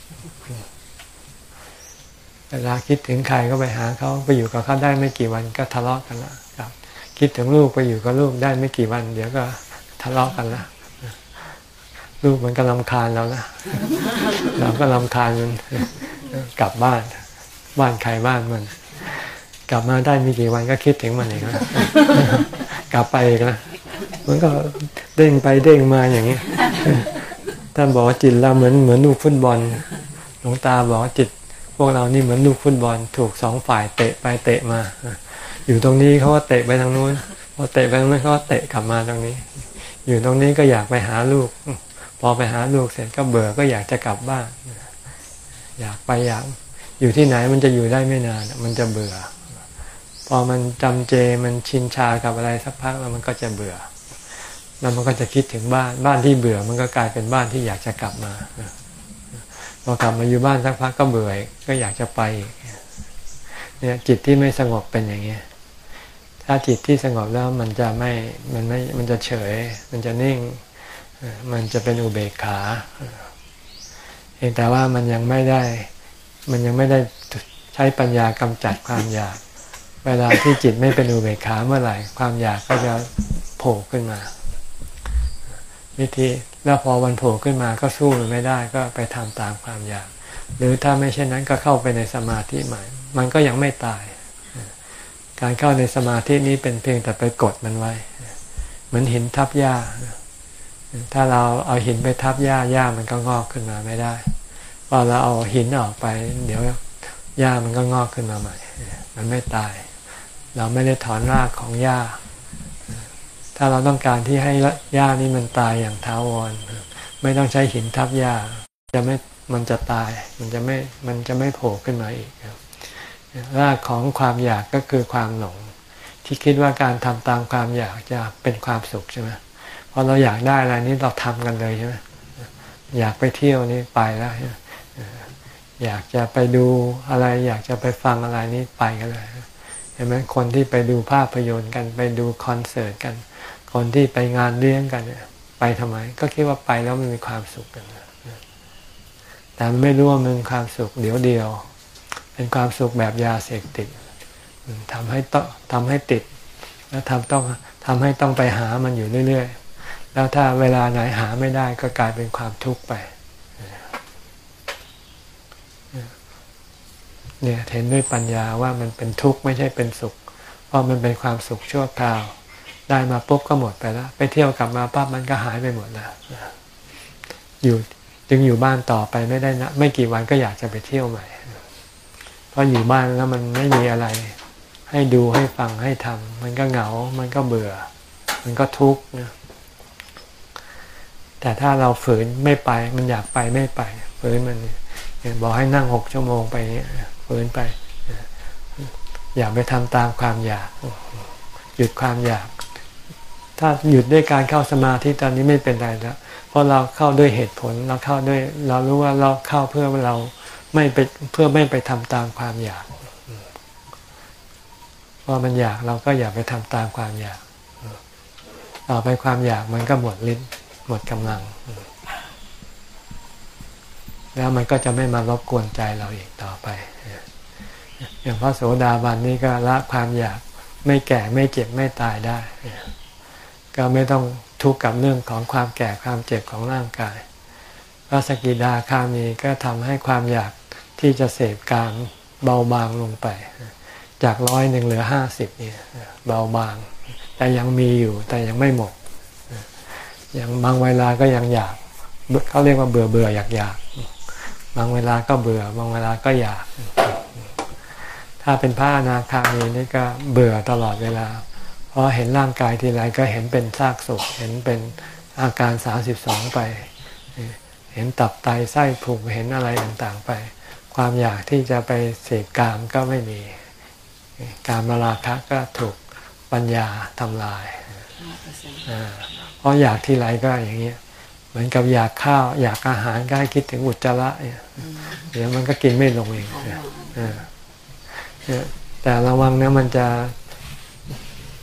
เวลาคิดถึงใครก็ไปหาเขาไปอยู่กับเขาได้ไม่กี่วันก็ทะเลาะกันละ คิดถึงลูกไปอยู่กับลูกได้ไม่กี่วัน เดี๋ยวก็ทะเลาะกันละลูกมันก็ลำคาญเราละเราก็ลำคาญมันกลับบ้าน บ้านใครบ้านมัน กลับมาได้มีกี่วันก็คิดถึงมันอีกนะกลับไปอีกนะมันก็เด้งไปเด้งมาอย่างนี้ท่านบอกว่าจิตเราเหมือนเหมือนลูกฟุตบอลหลวงตาบอกว่าจิต พวกเรานี่เหมือนลูกฟุตบอล ถูกสองฝ่ายเตะไปเตะมา อยู่ตรงนี้เขาก็เตะไปทางนู้นพอเตะไปทางนู้นเขาก็เตะกลับมาตรงนี้ อยู่ตรงนี้ก็อยากไปหาลูก พอไปหาลูกเสร็จก็เบื่อก็อยากจะกลับบ้านอยากไปอยากอยู่ที่ไหนมันจะอยู่ได้ไม่นาน มันจะเบื่อ พอมันจำเจมันชินชากับอะไรสักพักแล้วมันก็จะเบื่อ แล้วมันก็จะคิดถึงบ้านบ้านที่เบื่อ มันก็กลายเป็นบ้านที่อยากจะกลับมาพอกลับมาอยู่บ้านสักพักก็เบื่อก็อยากจะไปเนี่ยจิตที่ไม่สงบเป็นอย่างนี้ ถ้าจิตที่สงบแล้วมันจะไม่มันไม่มันจะเฉย มันจะนิ่ง มันจะเป็นอุเบกขาเองแต่ว่ามันยังไม่ได้มันยังไม่ได้ใช้ปัญญากำจัดความอยาก เวลาที่จิตไม่เป็นอุเบกขาเมื่อไหร่ ความอยากก็จะโผล่ขึ้นมา วิธีแล้วพอวันโผล่ขึ้นมาก็สู้มันไม่ได้ก็ไปทำตามความอยาก หรือถ้าไม่เช่นนั้นก็เข้าไปในสมาธิใหม่ มันก็ยังไม่ตาย การเข้าในสมาธินี้เป็นเพียงแต่ไปกดมันไว้ เหมือนหินทับหญ้า ถ้าเราเอาหินไปทับหญ้าหญ้ามันก็งอกขึ้นมาไม่ได้พอเราเอาหินออกไป เดี๋ยวหญ้ามันก็งอกขึ้นมาใหม่ มันไม่ตาย เราไม่ได้ถอนรากของหญ้า ถ้าเราต้องการที่ให้หญ้านี้มันตายอย่างท้าวร ไม่ต้องใช้หินทับหญ้า จะไม่ มันจะตาย มันจะไม่ มันจะไม่โผล่ขึ้นมาอีกรากของความอยากก็คือความหลง ที่คิดว่าการทำตามความอยากจะเป็นความสุขใช่ไหมพอเราอยากได้อะไรนี้เราทำกันเลยใช่ไหมอยากไปเที่ยวนี่ไปแล้วอยากจะไปดูอะไร อยากจะไปฟังอะไรนี่ไปกันเลยเห็นไหมคนที่ไปดูภาพยนตร์กันไปดูคอนเสิร์ตกัน คนที่ไปงานเลี้ยงกันเนี่ยไปทำไม ก็คิดว่าไปแล้วมันมีความสุขกันแต่ไม่รู้ว่ามันความสุขเดี๋ยวเดียว เป็นความสุขแบบยาเสพติดทำให้ต้องทำให้ติด แล้วทำต้องทำให้ต้องไปหามันอยู่เรื่อยๆ แล้วถ้าเวลาไหนหาไม่ได้ก็กลายเป็นความทุกข์ไปเนี่ยเห็นด้วยปัญญาว่ามันเป็นทุกข์ไม่ใช่เป็นสุข เพราะมันเป็นความสุขชั่วคราว ได้มาปุ๊บก็หมดไปแล้ว ไปเที่ยวกลับมาปั๊บมันก็หายไปหมดแล้วอยู่จึงอยู่บ้านต่อไปไม่ได้นะ ไม่กี่วันก็อยากจะไปเที่ยวใหม่ เพราะอยู่บ้านแล้วมันไม่มีอะไร ให้ดูให้ฟังให้ทำมันก็เหงา มันก็เบื่อ มันก็ทุกข์นะแต่ถ้าเราฝืนไม่ไป มันอยากไปไม่ไป ฝืนมันเนี่ยบอกให้นั่งหกชั่วโมงไปเนี่ยฝืนไป อย่าไปทำตามความอยาก หยุดความอยาก ถ้าหยุดด้วยการเข้าสมาธิตอนนี้ไม่เป็นไรแล้วเพราะเราเข้าด้วยเหตุผลเราเข้าด้วย เรารู้ว่าเราเข้าเพื่อเรา ไม่ไปเพื่อไม่ไปทำตามความอยากว่ามันอยากเราก็อย่าไปทำตามความอยากต่อไปความอยากมันก็หมดลิ้นหมดกำลัง แล้วมันก็จะไม่มารบกวนใจเราอีกต่อไป อย่างพระโสดาบันนี้ก็ละความอยากไม่แก่ไม่เจ็บไม่ตายได้ ก็ไม่ต้องทุกข์กับเรื่องของความแก่ความเจ็บของร่างกายพระสกิดาคามีก็ทำให้ความอยาก ที่จะเสพการเบาบางลงไป จากร้อยหนึ่งเหลือห้าสิบเนี่ยเบาบาง แต่ยังมีอยู่แต่ยังไม่หมดอย่างบางเวลาก็ยังอยากเขาเรียกว่าเบื่อเบื่ออยากอยากบางเวลาก็เบื่อบางเวลาก็อยาก ถ้าเป็นพระอนาคามีนี่ก็เบื่อตลอดเวลา เพราะเห็นร่างกายทีไรก็เห็นเป็นซากศพเห็นเป็นอาการสาสิบสองไป เห็นตับไตไส้ผุเห็นอะไรต่างๆไป ความอยากที่จะไปเสพกามก็ไม่มี การมาราคะก็ถูกปัญญาทำลายเพราะอยากที่ไรก็อย่างเงี้ยเหมือนกับอยากข้าว อยากอาหารก็ให้คิดถึงอุจจาระเนี่ยเดี๋ยวมันก็กินไม่ลงเองแต่ระวังนะมันจะ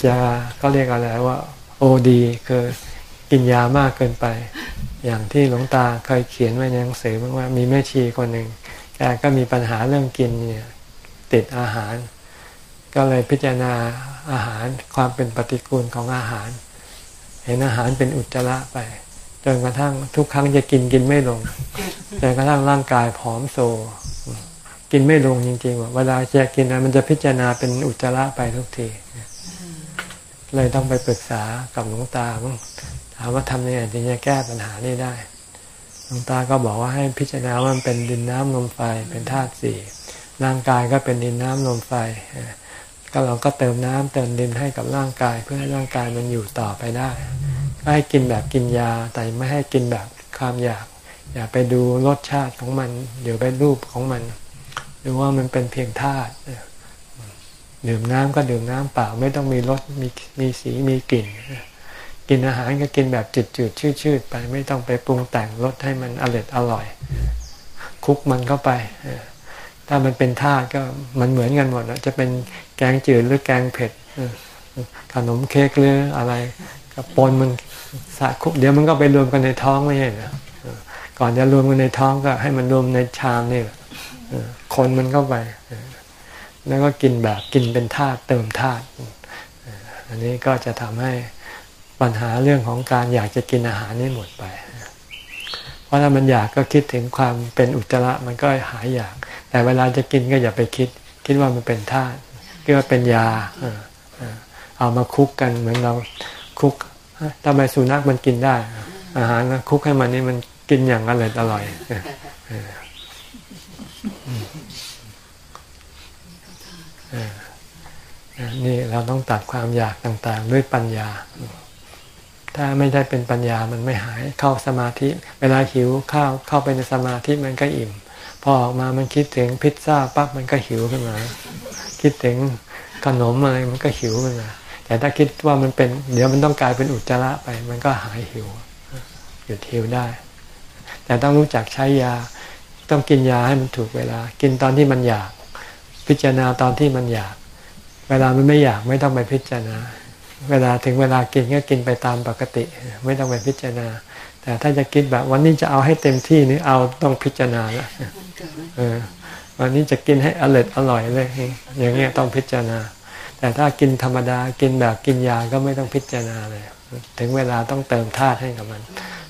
จะก็เรียกอะไรว่า โอดีคือกินยามากเกินไป อย่างที่หลวงตาเคยเขียนไว้ในหนังสือว่ามีแม่ชีคนหนึ่ง แกก็มีปัญหาเรื่องกินเนี่ยติดอาหาร ก็เลยพิจารณาอาหารความเป็นปฏิกูลของอาหาร เห็นอาหารเป็นอุจจาระไปจนกระทั่งทุกครั้งจะกินกินไม่ลงจนกระทั่งร่างกายผอมโซ กินไม่ลงจริงๆเวลาจะกินมันจะพิจารณาเป็นอุจจาระไปทุกทีเลยต้องไปปรึกษากับหลวงตาถามว่าทำยังไงถึงจะแก้ปัญหานี้ได้ หลวงตาก็บอกว่าให้พิจารณาว่ามันเป็นดินน้ำลมไฟเป็นธาตุสี่ร่างกายก็เป็นดินน้ำลมไฟก็เราก็เติมน้ำเติมดินให้กับร่างกาย เพื่อให้ร่างกายมันอยู่ต่อไปได้ให้กินแบบกินยา แต่ไม่ให้กินแบบความอยาก อย่าไปดูรสชาติของมัน เดี๋ยวไปรูปของมันดูว่ามันเป็นเพียงธาตุดื่มน้ำก็ดื่มน้ำเปล่า ไม่ต้องมีรสมีมีสีมีกลิ่น กินอาหารก็กินแบบจืดๆชืดๆไปไม่ต้องไปปรุงแต่งรสให้มันอร่อยอร่อย คุกมันเข้าไป ถ้ามันเป็นธาตุก็มันเหมือนกันหมดนะจะเป็นแกงจืดหรือแกงเผ็ดขนมเค้กหรืออะไรก็ปนมันสะคุกเดี๋ยวมันก็ไปรวมกันในท้องไม่ใช่เหรอก่อนจะรวมกันในท้องก็ ให้มันรวมในชามนี่คนมันเข้าไปแล้วก็กินแบบกินเป็นธาตุเติมธาตุอันนี้ก็จะทำให้ ปัญหาเรื่องของการอยากจะกินอาหารนี่หมดไป เพราะถ้ามันอยากก็คิดถึงความเป็นอุจจาระมันก็หายอยาก แต่เวลาจะกินก็อย่าไปคิด คิดว่ามันเป็นธาตุคิดว่าเป็นยาเอามาคุกกันเหมือนเราคุกทำไมสุนัขมันกินได้ อาหารคุกให้มันนี่มันกินอย่างอร่อยอร่อยนี่เราต้องตัดความอยากต่างๆ ด้วยปัญญา ถ้าไม่ได้เป็นปัญญามันไม่หายเข้าสมาธิ เวลาหิวข้าวเข้าไปในสมาธิมันก็อิ่ม พอออกมามันคิดถึงพิซซ่าปั๊บมันก็หิวขึ้นมา คิดถึงขนมอะไรมันก็หิวขึ้นมา แต่ถ้าคิดว่ามันเป็น เดี๋ยวมันต้องกลายเป็นอุจจาระไป มันก็หายหิวหยุดหิวได้ แต่ต้องรู้จักใช้ยา ต้องกินยาให้มันถูกเวลา กินตอนที่มันอยาก พิจารณาตอนที่มันอยาก เวลามันไม่อยากไม่ต้องไปพิจารณา เวลาถึงเวลากินก็กินไปตามปกติ ไม่ต้องไปพิจารณา แต่ถ้าจะกินแบบวันนี้จะเอาให้เต็มที่นี่เอาต้องพิจารณาแล้วเออวันนี้จะกินให้อร่อยอร่อยเลย อย่างเงี้ยต้องพิจารณา แต่ถ้ากินธรรมดากินแบบกินยาก็ไม่ต้องพิจารณาเลย ถึงเวลาต้องเติมธาตุให้กับมัน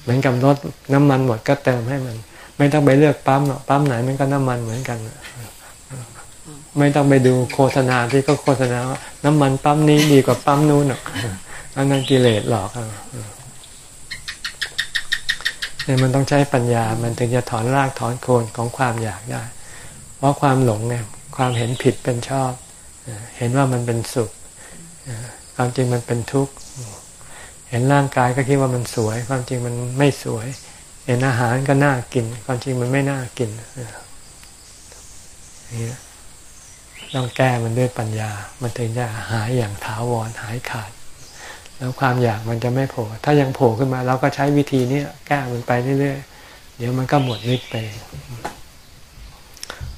เหมือนกับรถน้ำมันหมดก็เติมให้มัน ไม่ต้องไปเลือกปั๊มหรอกปั๊มไหนมันก็น้ำมันเหมือนกัน ไม่ต้องไปดูโฆษณาที่ก็โฆษณาว่าน้ำมันปั๊มนี้ดีกว่าปั๊มนู้นหรอกอันนั้นกิเลสหลอกเนี่ยมันต้องใช้ปัญญา มันถึงจะถอนรากถอนโคนของความอยากได้ เพราะความหลงเนี่ยความเห็นผิดเป็นชอบ เห็นว่ามันเป็นสุข ความจริงมันเป็นทุกข์ เห็นร่างกายก็คิดว่ามันสวย ความจริงมันไม่สวย เห็นอาหารก็น่ากิน ความจริงมันไม่น่ากินนี่ ต้องแก้มันด้วยปัญญา มันถึงจะหายอย่างถาวรหายขาด แล้วความอยากมันจะไม่โผล่ ถ้ายังโผล่ขึ้นมาเราก็ใช้วิธีนี้แก้มันไปเรื่อยๆ เดี๋ยวมันก็หมดฤทธิ์ไป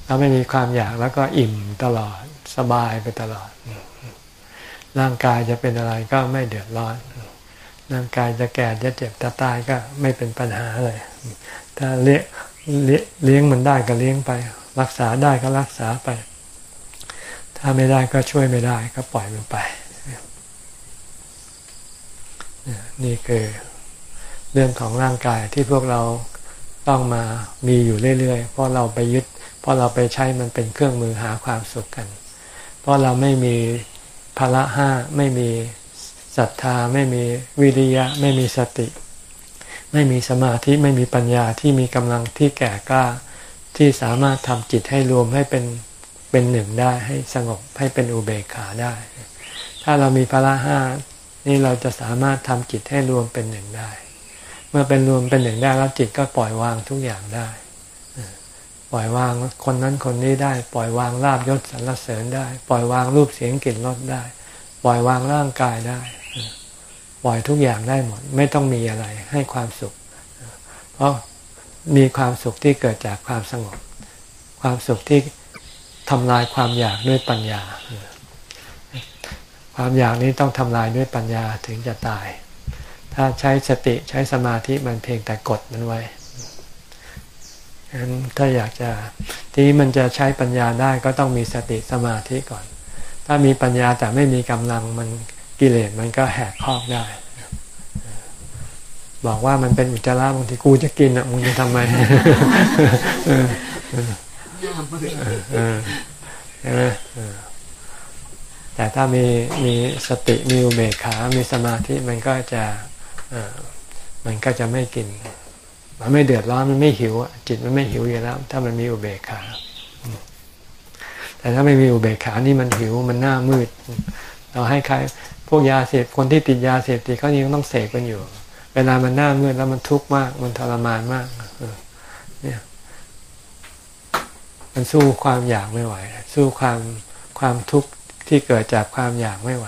เราไม่มีความอยากแล้วก็อิ่มตลอดสบายไปตลอด ร่างกายจะเป็นอะไรก็ไม่เดือดร้อน ร่างกายจะแก่จะเจ็บจะตายก็ไม่เป็นปัญหาเลย ถ้าเลี้ยงเลี้ยงมันได้ก็เลี้ยงไป รักษาได้ก็รักษาไป ถ้าไม่ได้ก็ช่วยไม่ได้ก็ปล่อยมันไป นี่คือเรื่องของร่างกายที่พวกเราต้องมามีอยู่เรื่อยๆ เพราะเราไปยึด เพราะเราไปใช้มันเป็นเครื่องมือหาความสุขกัน เพราะเราไม่มีภาระห้าไม่มีศรัทธาไม่มีวิริยะ ไม่มีสติ ไม่มีสมาธิไม่มีปัญญาที่มีกำลังที่แก่กล้าที่สามารถทำจิตให้รวมให้เป็น เป็นหนึ่งได้ให้สงบให้เป็นอุเบกขาได้ ถ้าเรามีพละห้านี่เราจะสามารถทำจิตให้รวมเป็นหนึ่งได้ เมื่อเป็นรวมเป็นหนึ่งได้แล้วจิตก็ปล่อยวางทุกอย่างได้ ปล่อยวางคนนั้นคนนี้ได้ ปล่อยวางลาบยศสรรเสริญได้ ปล่อยวางรูปเสียงกลิ่นรสได้ ปล่อยวางร่างกายได้ ปล่อยทุกอย่างได้หมด ไม่ต้องมีอะไรให้ความสุข เพราะมีความสุขที่เกิดจากความสงบ ความสุขที่ ทำลายความอยากด้วยปัญญา ความอยากนี้ต้องทำลายด้วยปัญญาถึงจะตาย ถ้าใช้สติใช้สมาธิมันเพียงแต่กดมันไว้ฉะนั้นถ้าอยากจะที่มันจะใช้ปัญญาได้ก็ต้องมีสติสมาธิก่อน ถ้ามีปัญญาแต่ไม่มีกำลังมันกิเลสมันก็แหกคอกได้ บอกว่ามันเป็นอุจจาระบางทีกูจะกินอะมึงจะทำไม ใช่ไหมแต่ถ้ามีมีสติมีอุเบกขา มีสมาธิมันก็จะมันก็จะไม่กิน มันไม่เดือดร้อนมันไม่หิวจิตมันไม่หิวอยู่แล้ว ถ้ามันมีอุเบกขาแต่ถ้าไม่มีอุเบกขานี่มันหิวมันหน้ามืด เราให้ใครพวกยาเสพคนที่ติดยาเสพติดเขายังต้องเสพกันอยู่ เวลามันหน้ามืดแล้วมันทุกข์มาก มันทรมานมากเนี่ย มันสู้ความอยากไม่ไหว สู้ความความทุกข์ที่เกิดจากความอยากไม่ไหว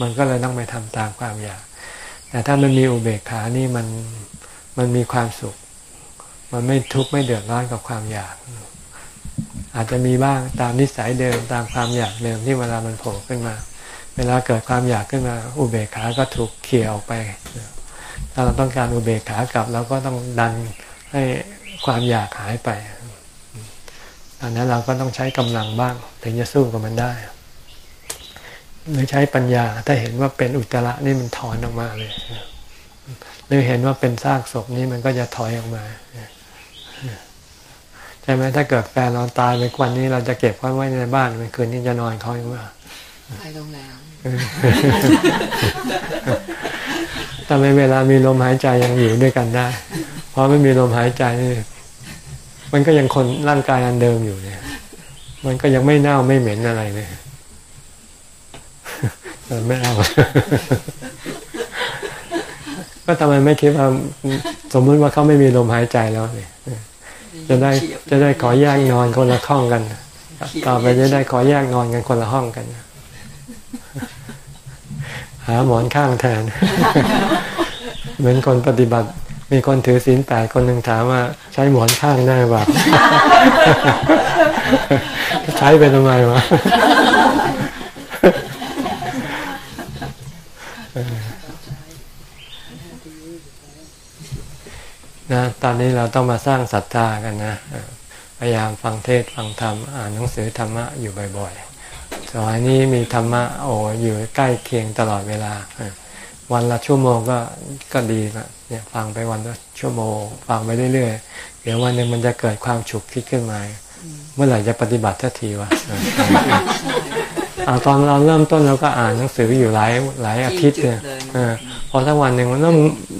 มันก็เลยต้องไปทำตามความอยาก แต่ถ้ามันมีอุเบกขานี่มันมันมีความสุข มันไม่ทุกข์ไม่เดือดร้อนกับความอยาก อาจจะมีบ้างตามนิสัยเดิมตามความอยากเดิมที่เวลามันโผล่ขึ้นมา เวลาเกิดความอยากขึ้นมา อุเบกขาก็ถูกเขี่ยออกไป ถ้าเราต้องการอุเบกขากลับเราก็ต้องดันให้ความอยากหายไป อันนั้นเราก็ต้องใช้กำลังบ้าง ถึงจะสู้กับมันได้ หรือใช้ปัญญาถ้าเห็นว่าเป็นอุจจาระนี่มันถอนออกมาเลย หรือเห็นว่าเป็นซากศพนี่มันก็จะถอยออกมาใช่ไหมถ้าเกิดแฟนเราตายไปวันนี้เราจะเก็บเขาไว้ในบ้านเป็นคืนนี้จะนอนเขาอย่างว่าไปโรงแรมทำไมเวลามีลมหายใจยังอยู่ด้วยกันได้ เพราะไม่มีลมหายใจนี่ มันก็ยังคนร่างกายอันเดิมอยู่เนี่ย มันก็ยังไม่เน่าไม่เหม็นอะไรเลยไม่เอาก็ทำไมไม่คิดว่าสมมติว่าเขาไม่มีลมหายใจแล้วเนี่ยจะได้จะได้ขอแยกนอนคนละห้องกันต่อไปจะได้ขอแยกนอนกันคนละห้องกัน หาหมอนข้างแทน เหมือนคนปฏิบัติ มีคนถือศีลแปดคนหนึ่งถามว่าใช้หมอนข้างได้เปล่าใช้ไปทำไมวะนะตอนนี้เราต้องมาสร้างศรัทธากันนะ พยายามฟังเทศฟังธรรม อ่านหนังสือธรรมะอยู่บ่อยๆสมัยนี้มีธรรมะโอ้อยู่ใกล้เคียงตลอดเวลา วันละชั่วโมงก็ก็ดีละ เนี่ยฟังไปวันละชั่วโมง ฟังไปเรื่อยๆเดี๋ยววันหนึ่งมันจะเกิดความฉุกคิดขึ้นมา เมื่อไหร่จะปฏิบัติทันทีวะตอนเราเริ่มต้นเราก็อ่านหนังสืออยู่หลายหลายอาทิตย์เนี่ยพอสักวันหนึ่งมัน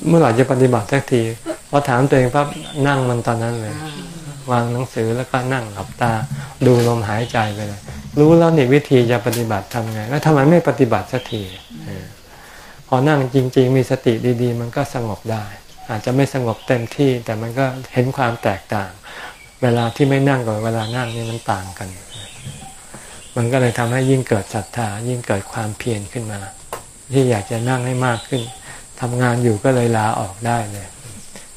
เมื่อไหร่จะปฏิบัติทันทีพอถามตัวเองปั๊บนั่งมันตอนนั้นเลย วางหนังสือแล้วก็นั่งหลับตา ดูลมหายใจไปเลย รู้แล้วนี่วิธีจะปฏิบัติทำไง แล้วทำไมไม่ปฏิบัติสักที พอนั่งจริง ๆ มีสติดี ๆ มันก็สงบได้ อาจจะไม่สงบเต็มที่แต่มันก็เห็นความแตกต่าง เวลาที่ไม่นั่งกับเวลานั่งนี่มันต่างกัน มันก็เลยทำให้ยิ่งเกิดศรัทธายิ่งเกิดความเพียรขึ้นมา ที่อยากจะนั่งให้มากขึ้นทำงานอยู่ก็เลยลาออกได้เลย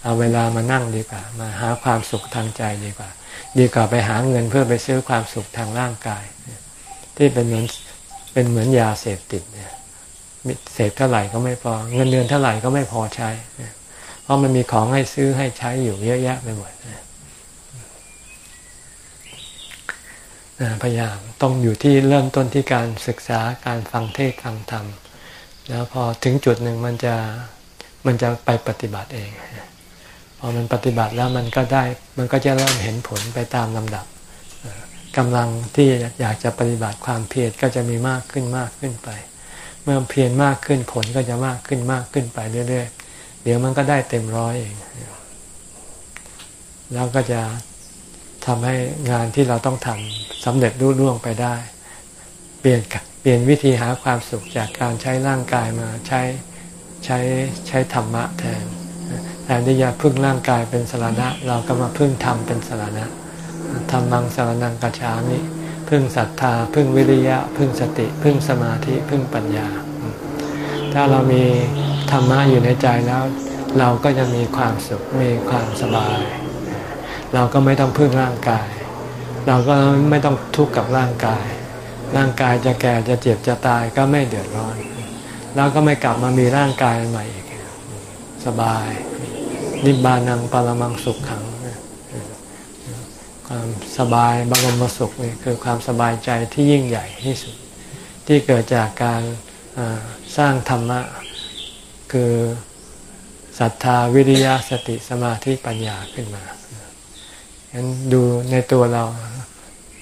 เอาเวลามานั่งดีกว่า มาหาความสุขทางใจดีกว่า ดีกว่าไปหาเงินเพื่อไปซื้อความสุขทางร่างกาย ที่เป็นเหมือนเป็นเหมือนยาเสพติดเนี่ย เสพเท่าไหร่ก็ไม่พอ เงินเดือนเท่าไหร่ก็ไม่พอใช้ เพราะมันมีของให้ซื้อให้ใช้อยู่เยอะแยะไปหมดพยายามต้องอยู่ที่เริ่มต้นที่การศึกษาการฟังเทศฟังธรรม แล้วพอถึงจุดหนึ่งมันจะมันจะไปปฏิบัติเองพอมันปฏิบัติแล้วมันก็ได้มันก็จะเริ่มเห็นผลไปตามลำดับกำลังที่อยากจะปฏิบัติความเพียรก็จะมีมากขึ้นมากขึ้นไป เมื่อเพียรมากขึ้นผลก็จะมากขึ้นมากขึ้นไปเรื่อยๆ เดี๋ยวมันก็ได้เต็มร้อยเอง แล้วก็จะทำให้งานที่เราต้องทำสำเร็จรุ่ร่วงไปได้ เปลี่ยนเปลี่ยนวิธีหาความสุขจากการใช้ร่างกายมาใช้ใช้ใช้ธรรมะแทนแทนที่จะพึ่งร่างกายเป็นสารณะ เราก็มาพึ่งธรรมเป็นสารณะธรรมังสารนังกัจฉามิ พึ่งศรัทธา พึ่งวิริยะ พึ่งสติ พึ่งสมาธิ พึ่งปัญญา ถ้าเรามีธรรมะอยู่ในใจแล้ว เราก็จะมีความสุข มีความสบาย เราก็ไม่ต้องพึ่งร่างกาย เราก็ไม่ต้องทุกข์กับร่างกาย ร่างกายจะแก่จะเจ็บจะตายก็ไม่เดือดร้อน แล้วก็ไม่กลับมามีร่างกายใหม่อีก สบาย นิบานังปรมังสุขขัง ความสบายบรมสุขนี่คือความสบายใจที่ยิ่งใหญ่ที่สุด ที่เกิดจากการสร้างธรรมะ คือศรัทธาวิริยะสติสมาธิปัญญาขึ้นมาฉะนั้นดูในตัวเรา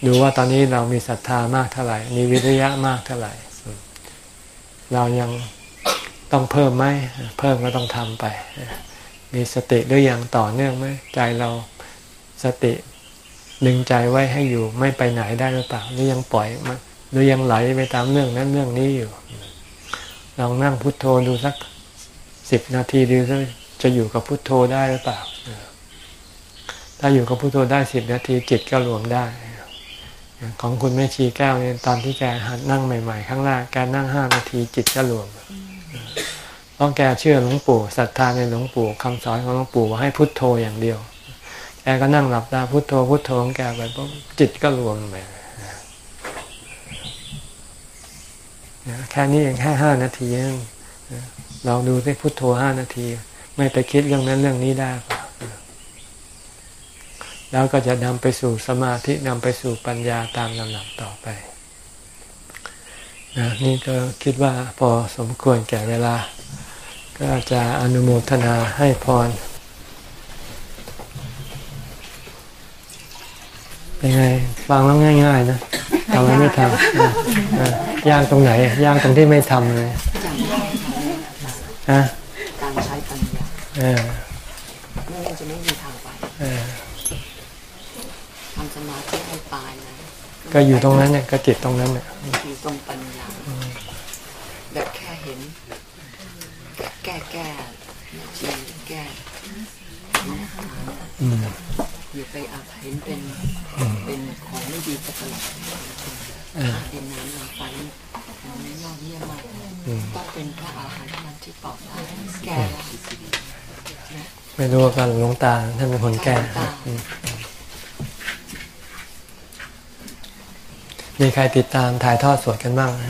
ดูว่าตอนนี้เรามีศรัทธามากเท่าไหร่ มีวิริยะมากเท่าไหร่ เรายังต้องเพิ่มไหมเพิ่มก็ต้องทำไป มีสติหรือยังต่อเนื่องไหมใจเราสติ ดึงใจไว้ให้อยู่ไม่ไปไหนได้หรือเปล่าหรือยังปล่อยมันหรือยังไหลไปตามเรื่องนั้นเรื่องนี้อยู่ลองนั่งพุทโธดูสักสิบนาทีดูจะอยู่กับพุทโธได้หรือเปล่าถ้าอยู่กับพุทโธได้สิบนาทีจิตก็รวมได้ของคุณแม่ชีแก้วเนี่ยตอนที่แกนั่งใหม่ๆครั้งแรกแกนั่งห้านาทีจิตก็รวมราะแกเชื่อหลวงปู่ศรัทธาในหลวงปู่คำสอนของหลวงปู่ว่าให้พุทโธอย่างเดียว แกก็นั่งหลับตาพุทโธพุทโธของแกไปปุ๊บจิตก็รวมไปแค่นี้เองแค่ห้านาทีเองเราดูที่พุทโธห้านาที ไม่ไปคิดเรื่องนั้นเรื่องนี้ได้แล้วก็จะนำไปสู่สมาธินำไปสู่ปัญญาตามลำดับต่อไปนะนี่ก็คิดว่าพอสมควรแก่เวลา ก็จะอนุโมทนาให้พร เป็นไงฟังแล้วง่าย ๆ นะทำไมไม่ทำยางตรงไหนยางตรงที่ไม่ทำเลยการใช้ปัญญาเออไม่จะไม่มีทางไปทำสมาธิให้ตายก็อยู่ตรงนั้นเนี่ยก็จิตตรงนั้นเนี่ยอยู่ตรงปัญญาแบบแค่เห็น แก้แก้แก้อืม เป็นน้ำลำไฟมันยอดเยี่ยมมากต้องเป็นพระอาหารเท่านั้นที่ปอกได้แก่แล้วไม่รู้ว่าการหลวงตาท่านเป็นคนแก้อืมมีใครติดตามถ่ายทอดสดกันบ้างไหม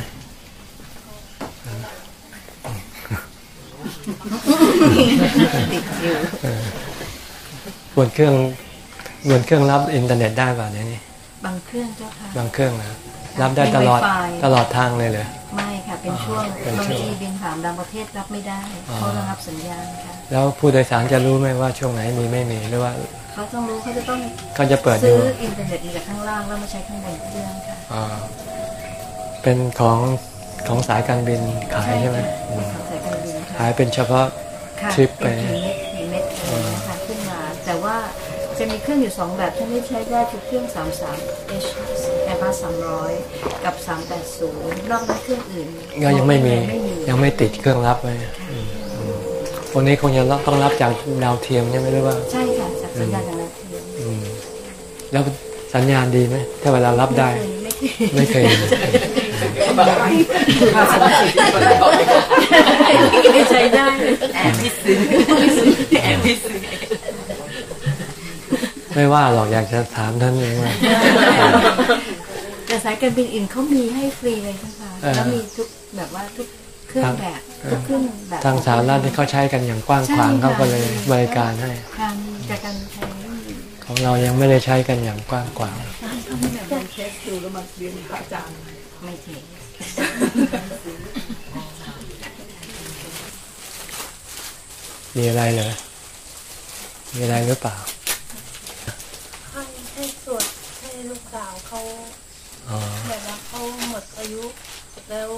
ติดอยู่บนเครื่องบนเครื่องรับอินเทอร์เน็ตได้ป่ะเนี่ยนี่บางเครื่องเจ้าค่ะบางเครื่องนะ รับได้ตลอดเป็น Wi-Fi ตลอดทางเลยเลยไม่ค่ะ เป็นช่วงเป็นบางช่วงทีบินผ่านบางประเทศรับไม่ได้อ๋อเขาระงับสัญญาณค่ะแล้วผู้โดยสารจะรู้ไหมว่าช่วงไหนมีไม่มีหรือว่าเขาต้องรู้เขาจะต้องเขาจะเปิดซื้ดูออินเทอร์เน็ตมาจากข้างล่างแล้วมาใช้ข้างบนเครื่องค่ะอ่าเป็นของของสายการบินขายใช่ไหมค่ะอืมของสายการบินค่ะขายเป็นเฉพาะค่ะทริปไปเป็นกี่เม็ดกี่เม็ดอะไรนะคะขึ้นมา แต่ว่าจะมีเครื่องอยู่สองแบบที่ไม่ใช้ได้คือเครื่อง 33 H Airbus 300กับ380นอกนั้นเครื่องอื่นก็ยังไม่มีไม่มียังไม่ติดเครื่องรับไว้อืมอืมพวกนี้คงจะต้องรับจากดาวเทียมใช่ไหมหรือว่า ใช่ค่ะจากสัญญาณจากดาวเทียมอืมแล้วสัญญาณดีไหมถ้าเวลารับได้ ไม่เคยไม่เคยไม่ใช้ได้แอบพิซื้อแอบพิซื้อไม่ว่าหรอกอยากจะถามท่านเองว่า แต่สายการบินอื่นเขามีให้ฟรีเลยใช่ไหมเออแล้วมีทุกแบบว่าทุกเครื่องแบบเออทุกเครื่องแบบทางสาธารณะที่เขาใช้กันอย่างกว้างขวางเขาก็เลยบริการให้การจากการใช้ไม่มีของเรายังไม่ได้ใช้กันอย่างกว้างขวางไม่เทสมีอะไรเหรอมีอะไรหรือเปล่าให้ให้ตรวจให้ลูกสาวเขาอ๋อ แบบว่าเขาหมดอายุแล้ว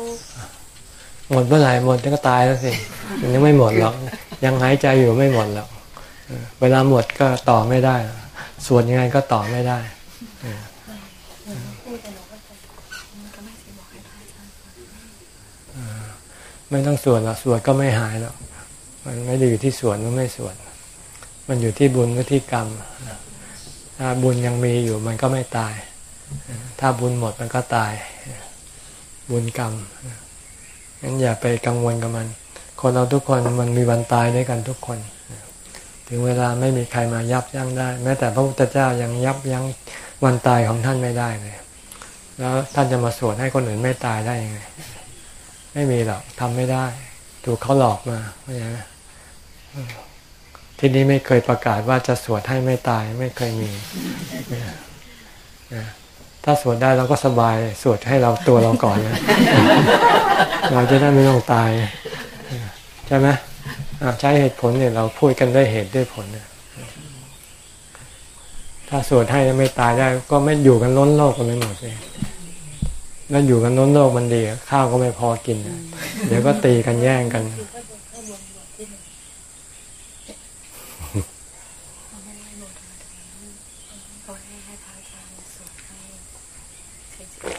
หมดเมื่อไหร่หมดก็ตายแล้วสิมันยังไม่หมดหรอกยังหายใจอยู่ไม่หมดหรอกเออเวลาหมดก็ต่อไม่ได้หรอกส่วนยังไงก็ต่อไม่ได้พูดแต่หนูก็จะก็ไม่เคยบอกให้พระอาจารย์ฟังไม่ต้องสวดหรอกสวดก็ไม่หายหรอกมันไม่ได้อยู่ที่สวดหรือไม่สวดมันอยู่ที่บุญหรือที่กรรมถ้าบุญยังมีอยู่มันก็ไม่ตาย ถ้าบุญหมดมันก็ตาย บุญกรรมงั้นอย่าไปกังวลกับมัน คนเราทุกคนมันมีวันตายด้วยกันทุกคน ถึงเวลาไม่มีใครมายับยั้งได้ แม้แต่พระพุทธเจ้ายังยับยั้งวันตายของท่านไม่ได้เลยแล้วท่านจะมาสวดให้คนอื่นไม่ตายได้ยังไง ไม่มีหรอกทำไม่ได้ ถูกเขาหลอกมาเข้าใจไหมที่นี้ไม่เคยประกาศว่าจะสวดให้ไม่ตายไม่เคยมีนะนะ ถ้าสวดได้เราก็สบายสวดให้เราตัวเราก่อนนะเราจะได้ไม่ต้องตาย ใช่ไหมอ่าใช้เหตุผลเนี่ยเราพูดกันด้วยเหตุด้วยผลเนี่ยถ้าสวดให้แล้วไม่ตายได้ ก็ไม่อยู่กันล้นโลกกันไปหมดเลยแล้วอยู่กันล้นโลกมันดีอะข้าวก็ไม่พอกินอะเดี๋ยวก็ตีกันแย่งกัน คือก็บวชให้บวชบวชที่หนึ่งเขาไม่ให้บวชธรรมดาเขา ให้ให้พระอาจารย์สวดให้เฉย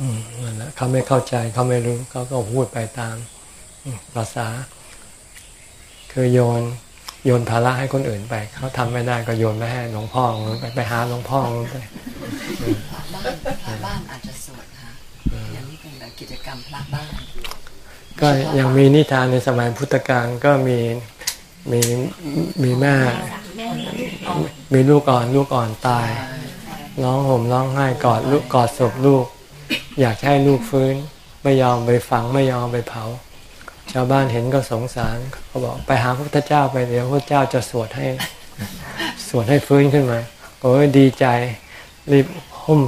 อืมนั่นแหละเขาไม่เข้าใจเขาไม่รู้เขาก็พูดไปตามอืมภาษา คือโยนโยนภาระให้คนอื่นไปเขาทำไม่ได้ก็โยนไปให้หลวงพ่อของนู้นไปไปหาหลวงพ่อของนู้นไปพระบ้านพระบ้านอาจจะสวดค่ะอย่างนี้เป็นแบบกิจกรรมพระบ้าน ก็ยังมีนิทานในสมัยพุทธกาลก็มีมีมีแม่แม่ลูกอ่อนมีลูกอ่อนลูกอ่อนตาย ร้องห่มร้องไห้กอดลูกกอดศพลูก อยากให้ลูกฟื้น ไม่ยอมไปฝังไม่ยอมไปเผา ชาวบ้านเห็นก็สงสารเขาบอกไปหาพระพุทธเจ้าไปเดี๋ยวพระเจ้าจะสวดให้ สวดให้ฟื้นขึ้นมาโอ้ยดีใจรีบหุ้ม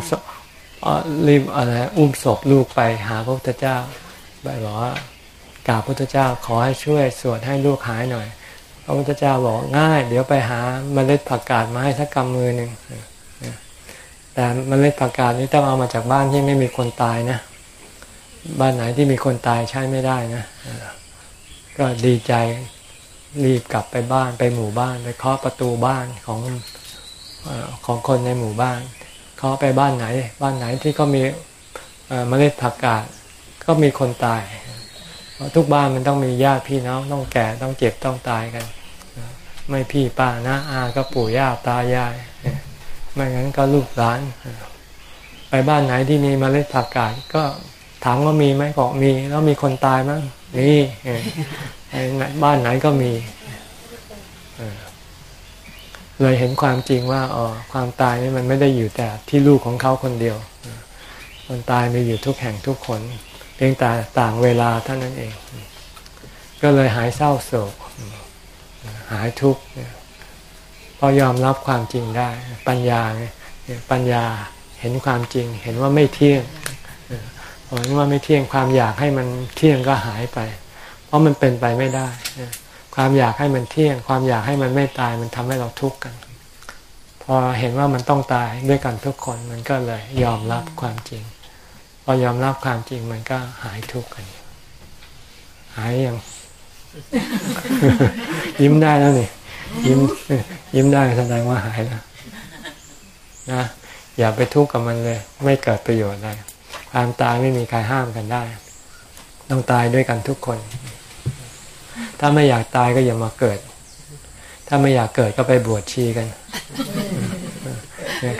รีบอะไรอุ้มศพลูกไปหาพระพุทธเจ้าไปบอกว่ากราบพระพุทธเจ้าขอให้ช่วยสวดให้ลูกหายหน่อยพระพุทธเจ้าบอกง่าย เดี๋ยวไปหาเมล็ดผักกาดมาให้สักกำมือหนึ่ง แต่เมล็ดผักกาดนี้ต้องเอามาจากบ้านที่ไม่มีคนตายนะ บ้านไหนที่มีคนตายใช้ไม่ได้นะ ก็ดีใจรีบกลับไปบ้านไปหมู่บ้านไปเคาะประตูบ้านของอของคนในหมู่บ้านเคาะไปบ้านไหน บ้านไหนที่ก็มีเอ่อเมล็ดผักกาดก็มีคนตายเพราะทุกบ้านมันต้องมีญาติพี่น้องต้องแก่ต้องเจ็บต้องตายกัน ไม่พี่ป้านะอาก็ปู่ย่าตายาย ไม่งั้นก็ลูกหลาน ไปบ้านไหนที่มีมเมล็ดผักกาดก็ถามว่ามีไหมบอกมี แล้วมีคนตายมั้งนี่เออไอ้บ้านไหนก็มีเออเลยเห็นความจริงว่าอ๋อความตายนี่มันไม่ได้อยู่แต่ที่ลูกของเขาคนเดียวคนตายมีอยู่ทุกแห่งทุกคน เพียงแต่ต่างเวลาเท่านั้นเอง ก็เลยหายเศร้าโศก หายทุกข์ พอยอมรับความจริงได้ ปัญญาปัญญาเห็นความจริง เห็นว่าไม่เที่ยงเห็นว่าไม่เที่ยงความอยากให้มันเที่ยงก็หายไป เพราะมันเป็นไปไม่ได้ ความอยากให้มันเที่ยง ความอยากให้มันไม่ตายมันทำให้เราทุกข์กัน พอเห็นว่ามันต้องตายด้วยกันทุกคนมันก็เลยยอมรับความจริง พอยอมรับความจริงมันก็หายทุกข์กัน หายยังยิ้มได้แล้วนี่ยิ้ม ยิ้มได้แสดงว่าหายแล้วนะอย่าไปทุกข์กับมันเลย ไม่เกิดประโยชน์อะไรความตายไม่มีใครห้ามกันได้ ต้องตายด้วยกันทุกคน ถ้าไม่อยากตายก็อย่ามาเกิด ถ้าไม่อยากเกิดก็ไปบวชชีกัน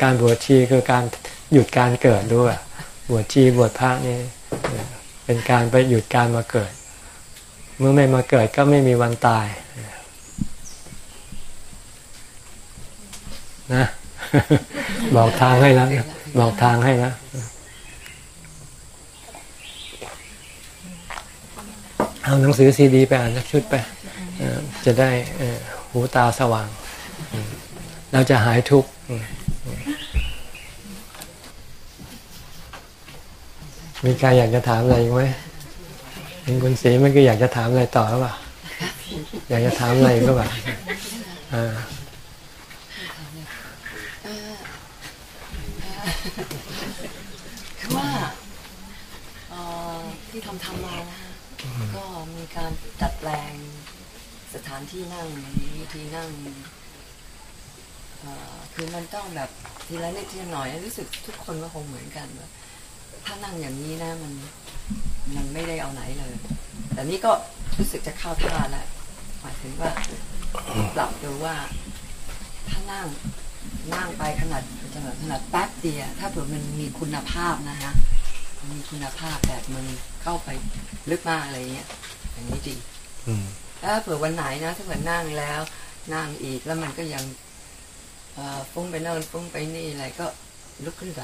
การบวชชีคือการหยุดการเกิดด้วย บวชชีบวชพระนี่เป็นการไปหยุดการมาเกิด เมื่อไม่มาเกิดก็ไม่มีวันตาย นะ บอกทางให้แล้วบอกทางให้แล้วเอาหนังสือซีดีไปอ่านสักชุดไปจะได้หูตาสว่าง เราจะหายทุกข์มีใครอยากจะถามอะไรไหมเห็นคุณสีมันก็อยากจะถามอะไรต่อหรือเปล่า อยากจะถามอะไรก็แบบอ่า คือว่า ที่ทำทำมานะฮะก็มีการจัดแปลงสถานที่นั่งวิธีนั่งคือมันต้องแบบทีละนิดทีละหน่อยรู้สึกทุกคนก็คงเหมือนกันว่าถ้านั่งอย่างนี้นะมันมันไม่ได้เอาไหนเลย แต่นี่ก็รู้สึกจะเข้าท่าแล้วหมายถึงว่าปรับดูว่า ถ้านั่งนั่งไปขนาดขนาดแป๊บเดียวถ้าเผื่อมันมีคุณภาพนะฮะมีคุณภาพแบบมัน เข้าไปลึกมากอะไรเงี้ยอย่างนี้ดีถ้าเผื่อวันไหนนะถ้าเผื่อนั่งแล้ว นั่งอีกแล้วมันก็ยังฟุ้งไปโน่นฟุ้งไปนี่อะไรก็ลุกขึ้นไป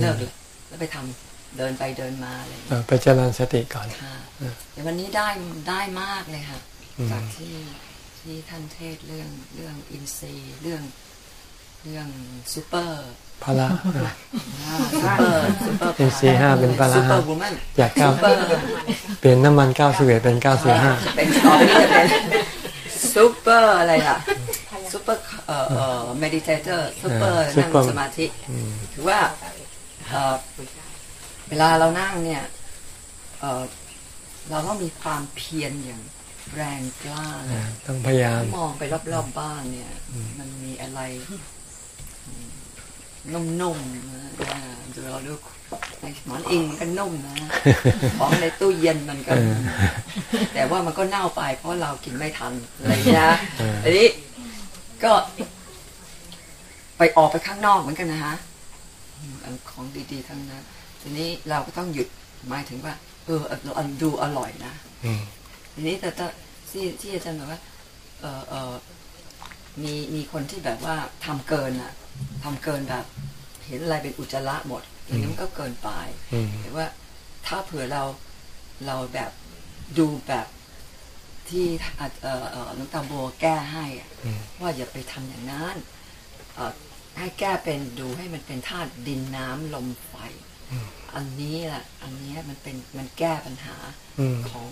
เลิกเลยแล้วไปทำเดินไปเดินมาอะไรไปเจริญสติก่อนแต่วันนี้ได้ได้มากเลยค่ะจากที่ที่ท่านเทศน์เรื่องเรื่องอินทรีย์เรื่องเรื่องซูเปอร์ พละ super super เป็นสี่ห้าเป็นพละจากเก้าเปลี่ยนน้ำมันเก้าสิบเอ็ดเป็นเก้าสี่ห้าเป็นตอนนี้จะเป็นซูเปอร์อะไรล่ะซูเปอร์เอ่อเอ่อ meditator super นั่งสมาธิถือว่าเอ่อเวลาเรานั่งเนี่ยเอ่อเราต้องมีความเพียรอย่างแรงกล้าต้องพยายามมองไปรอบๆบ้านเนี่ย มันมีอะไร นุ่มๆนะดูเราดูในหมอนอิงก็นุ่มนะของในตู้เย็นมันก็ แต่ว่ามันก็เน่าไป เพราะเรากินไม่ทันอะไรนะอันนี้ก็ไปออกไปข้างนอกเหมือนกันนะฮะของดีๆทั้งนั้นทีนี้เราก็ต้องหยุดหมายถึงว่า เออเราดูอร่อยนะทีนี้แต่ที่ที่อาจารย์บอกว่า เออเออมีมีคนที่แบบว่าทำเกินอะ ทำเกินแบบ เห็นอะไรเป็นอุจจาระหมดอย่างนี้มันก็เกินไปแต่ว่าถ้าเผื่อเราเราแบบดูแบบที่เอ่อน้องตาบัวแก้ให้ว่าอย่าไปทำอย่างนั้นให้แก้เป็นดูให้มันเป็นธาตุดินน้ำลมไฟอันนี้แหละอันนี้มันเป็นมันแก้ปัญหาของ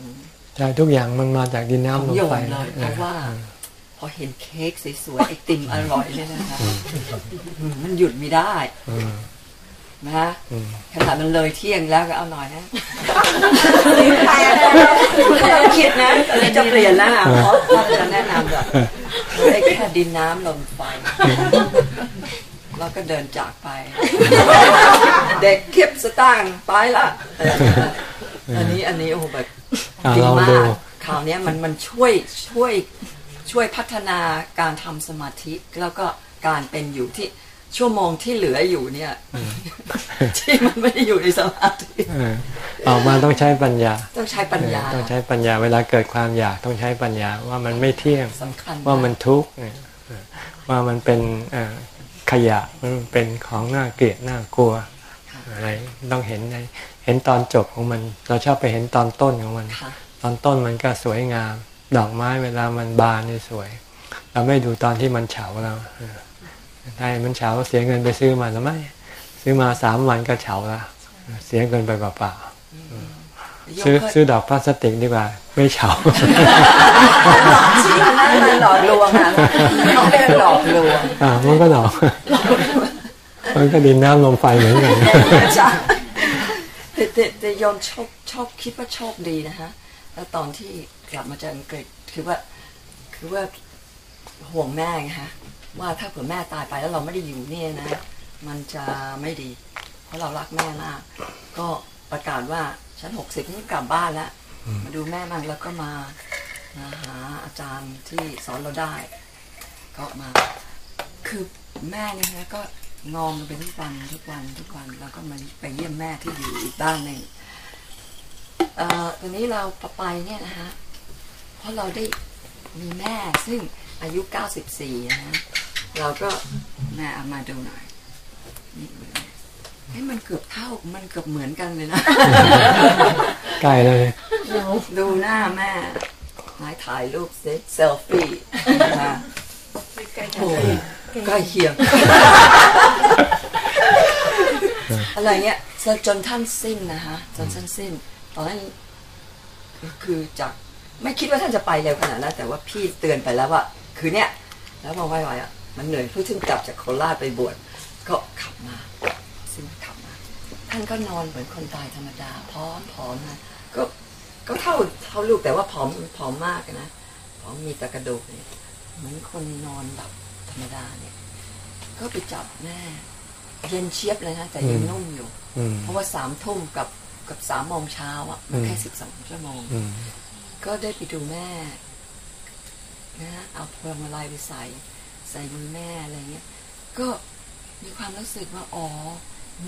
ใช่ทุกอย่างมันมาจากดินน้ำลมไฟเลยเพราะว่า พอเห็นเค้กสวยๆไอติมอร่อยเนี่ยนะคะมันหยุดไม่ได้นะขนาดมันเลยเที่ยงแล้วก็เอาหน่อยนะเราคิดนะตอนนี้จะเปลี่ยนแล้วเพราะจะแนะนำแบบไอ้แค่ดินน้ำลมไฟเราก็เดินจากไป เด็กเก็บสตางค์ไปละอันนี้อันนี้โอ้โหแบบดีมากข่าวนี้มันมันช่วยช่วย ช่วยพัฒนาการทำสมาธิแล้วก็การเป็นอยู่ที่ชั่วโมงที่เหลืออยู่เนี่ยที่มันไม่ได้อยู่ในสมาธิเออออกมาต้องใช้ปัญญา ต้องใช้ปัญญาเออต้องใช้ปัญญาเวลาเกิดความอยากต้องใช้ปัญญาว่ามันไม่เที่ยงสำคัญว่ามันทุกข์เนี่ยเออว่ามันเป็นเอ่อขยะมันเป็นของน่าเกลียดน่ากลัวอะไรต้องเห็นในเห็นตอนจบของมัน เราชอบไปเห็นตอนต้นของมันค่ะตอนต้นมันก็สวยงาม ดอกไม้เวลามันบานนี่สวย เราไม่ดูตอนที่มันเฉาแล้วเออใช่มันเฉาเสียเงินไปซื้อมาแล้วไหมซื้อมาสามวันก็เฉาละเสียเงินไปเปล่าๆซื้อซื้อดอกพลาสติกดีกว่า ไม่เฉาจริงนะมันหลอกลวงอะเขาเรียกหลอกลวงอ่ามันก็ดอกมันก็ดินน้ำลมไฟเหมือนกันใช่แต่แต่แต่โยมชอบชอบคิดว่าโชคดีนะฮะแล้วตอนที่ กลับมาจากอังกฤษคือว่าคือว่าห่วงแม่ไงฮะว่าถ้าเผื่อแม่ตายไปแล้วเราไม่ได้อยู่เนี่ยนะ มันจะไม่ดี เพราะเรารักแม่มากก็ประกาศว่าฉันหกสิบนี่กลับบ้านแล้วมาดูแม่มั่งแล้วก็มามาหาอาจารย์ที่สอนเราได้ ก็มา คือแม่เนี่ยนะก็งอมไปทุกวันทุกวันทุกวันแล้วก็มาไปเยี่ยมแม่ที่อยู่อีกบ้านหนึ่งเอ่อตอนนี้เราไปเนี่ยนะฮะเพ ราะเราได้มีแม่ซึ่งอายุ 94 นะฮะเราก็แม่เอามาดูหน่อยนี่เฮ้ยมันเกือบเท่ามันเกือบเหมือนกันเลยนะใกล้เลย ดูหน้าแม่นายถ่ายรูปเซเซลฟี่นะโอ้ยใกล้เคียง อะไรเงี้ยจนท่านสิ้นนะฮะจนท่านสิ้น ตอนนั้นคือคือจาก ไม่คิดว่าท่านจะไปเร็วขนาดนั้นแต่ว่าพี่เตือนไปแล้วว่า คือเนี้ยแล้วมาไหวๆอะมันเหนื่อยเพื่อถึงกลับจากโคราชไปบวชก็ขับมาซึ่งขับมา ท่านก็นอนเหมือนคนตายธรรมดาพร้อมผอมนะก็ก็เท่าเท่าลูกแต่ว่าผอมผอมมากนะผอมมีแต่กระดูกเนี่ยเหมือนคนนอนแบบธรรมดาเนี่ย ก็ไปจับแม่เย็นเชียบเลยนะแต่ยังอืมนุ่มอยู่อืมเพราะว่าสามทุ่มกับกับสามโมงเช้าอะมันแค่สิบสองชั่วโมงอืม ก็ได้ไปดูแม่นะเอาพวงมาลัยไปใส่ ใส่มือแม่อะไรเงี้ย ก็มีความรู้สึกว่าอ๋อ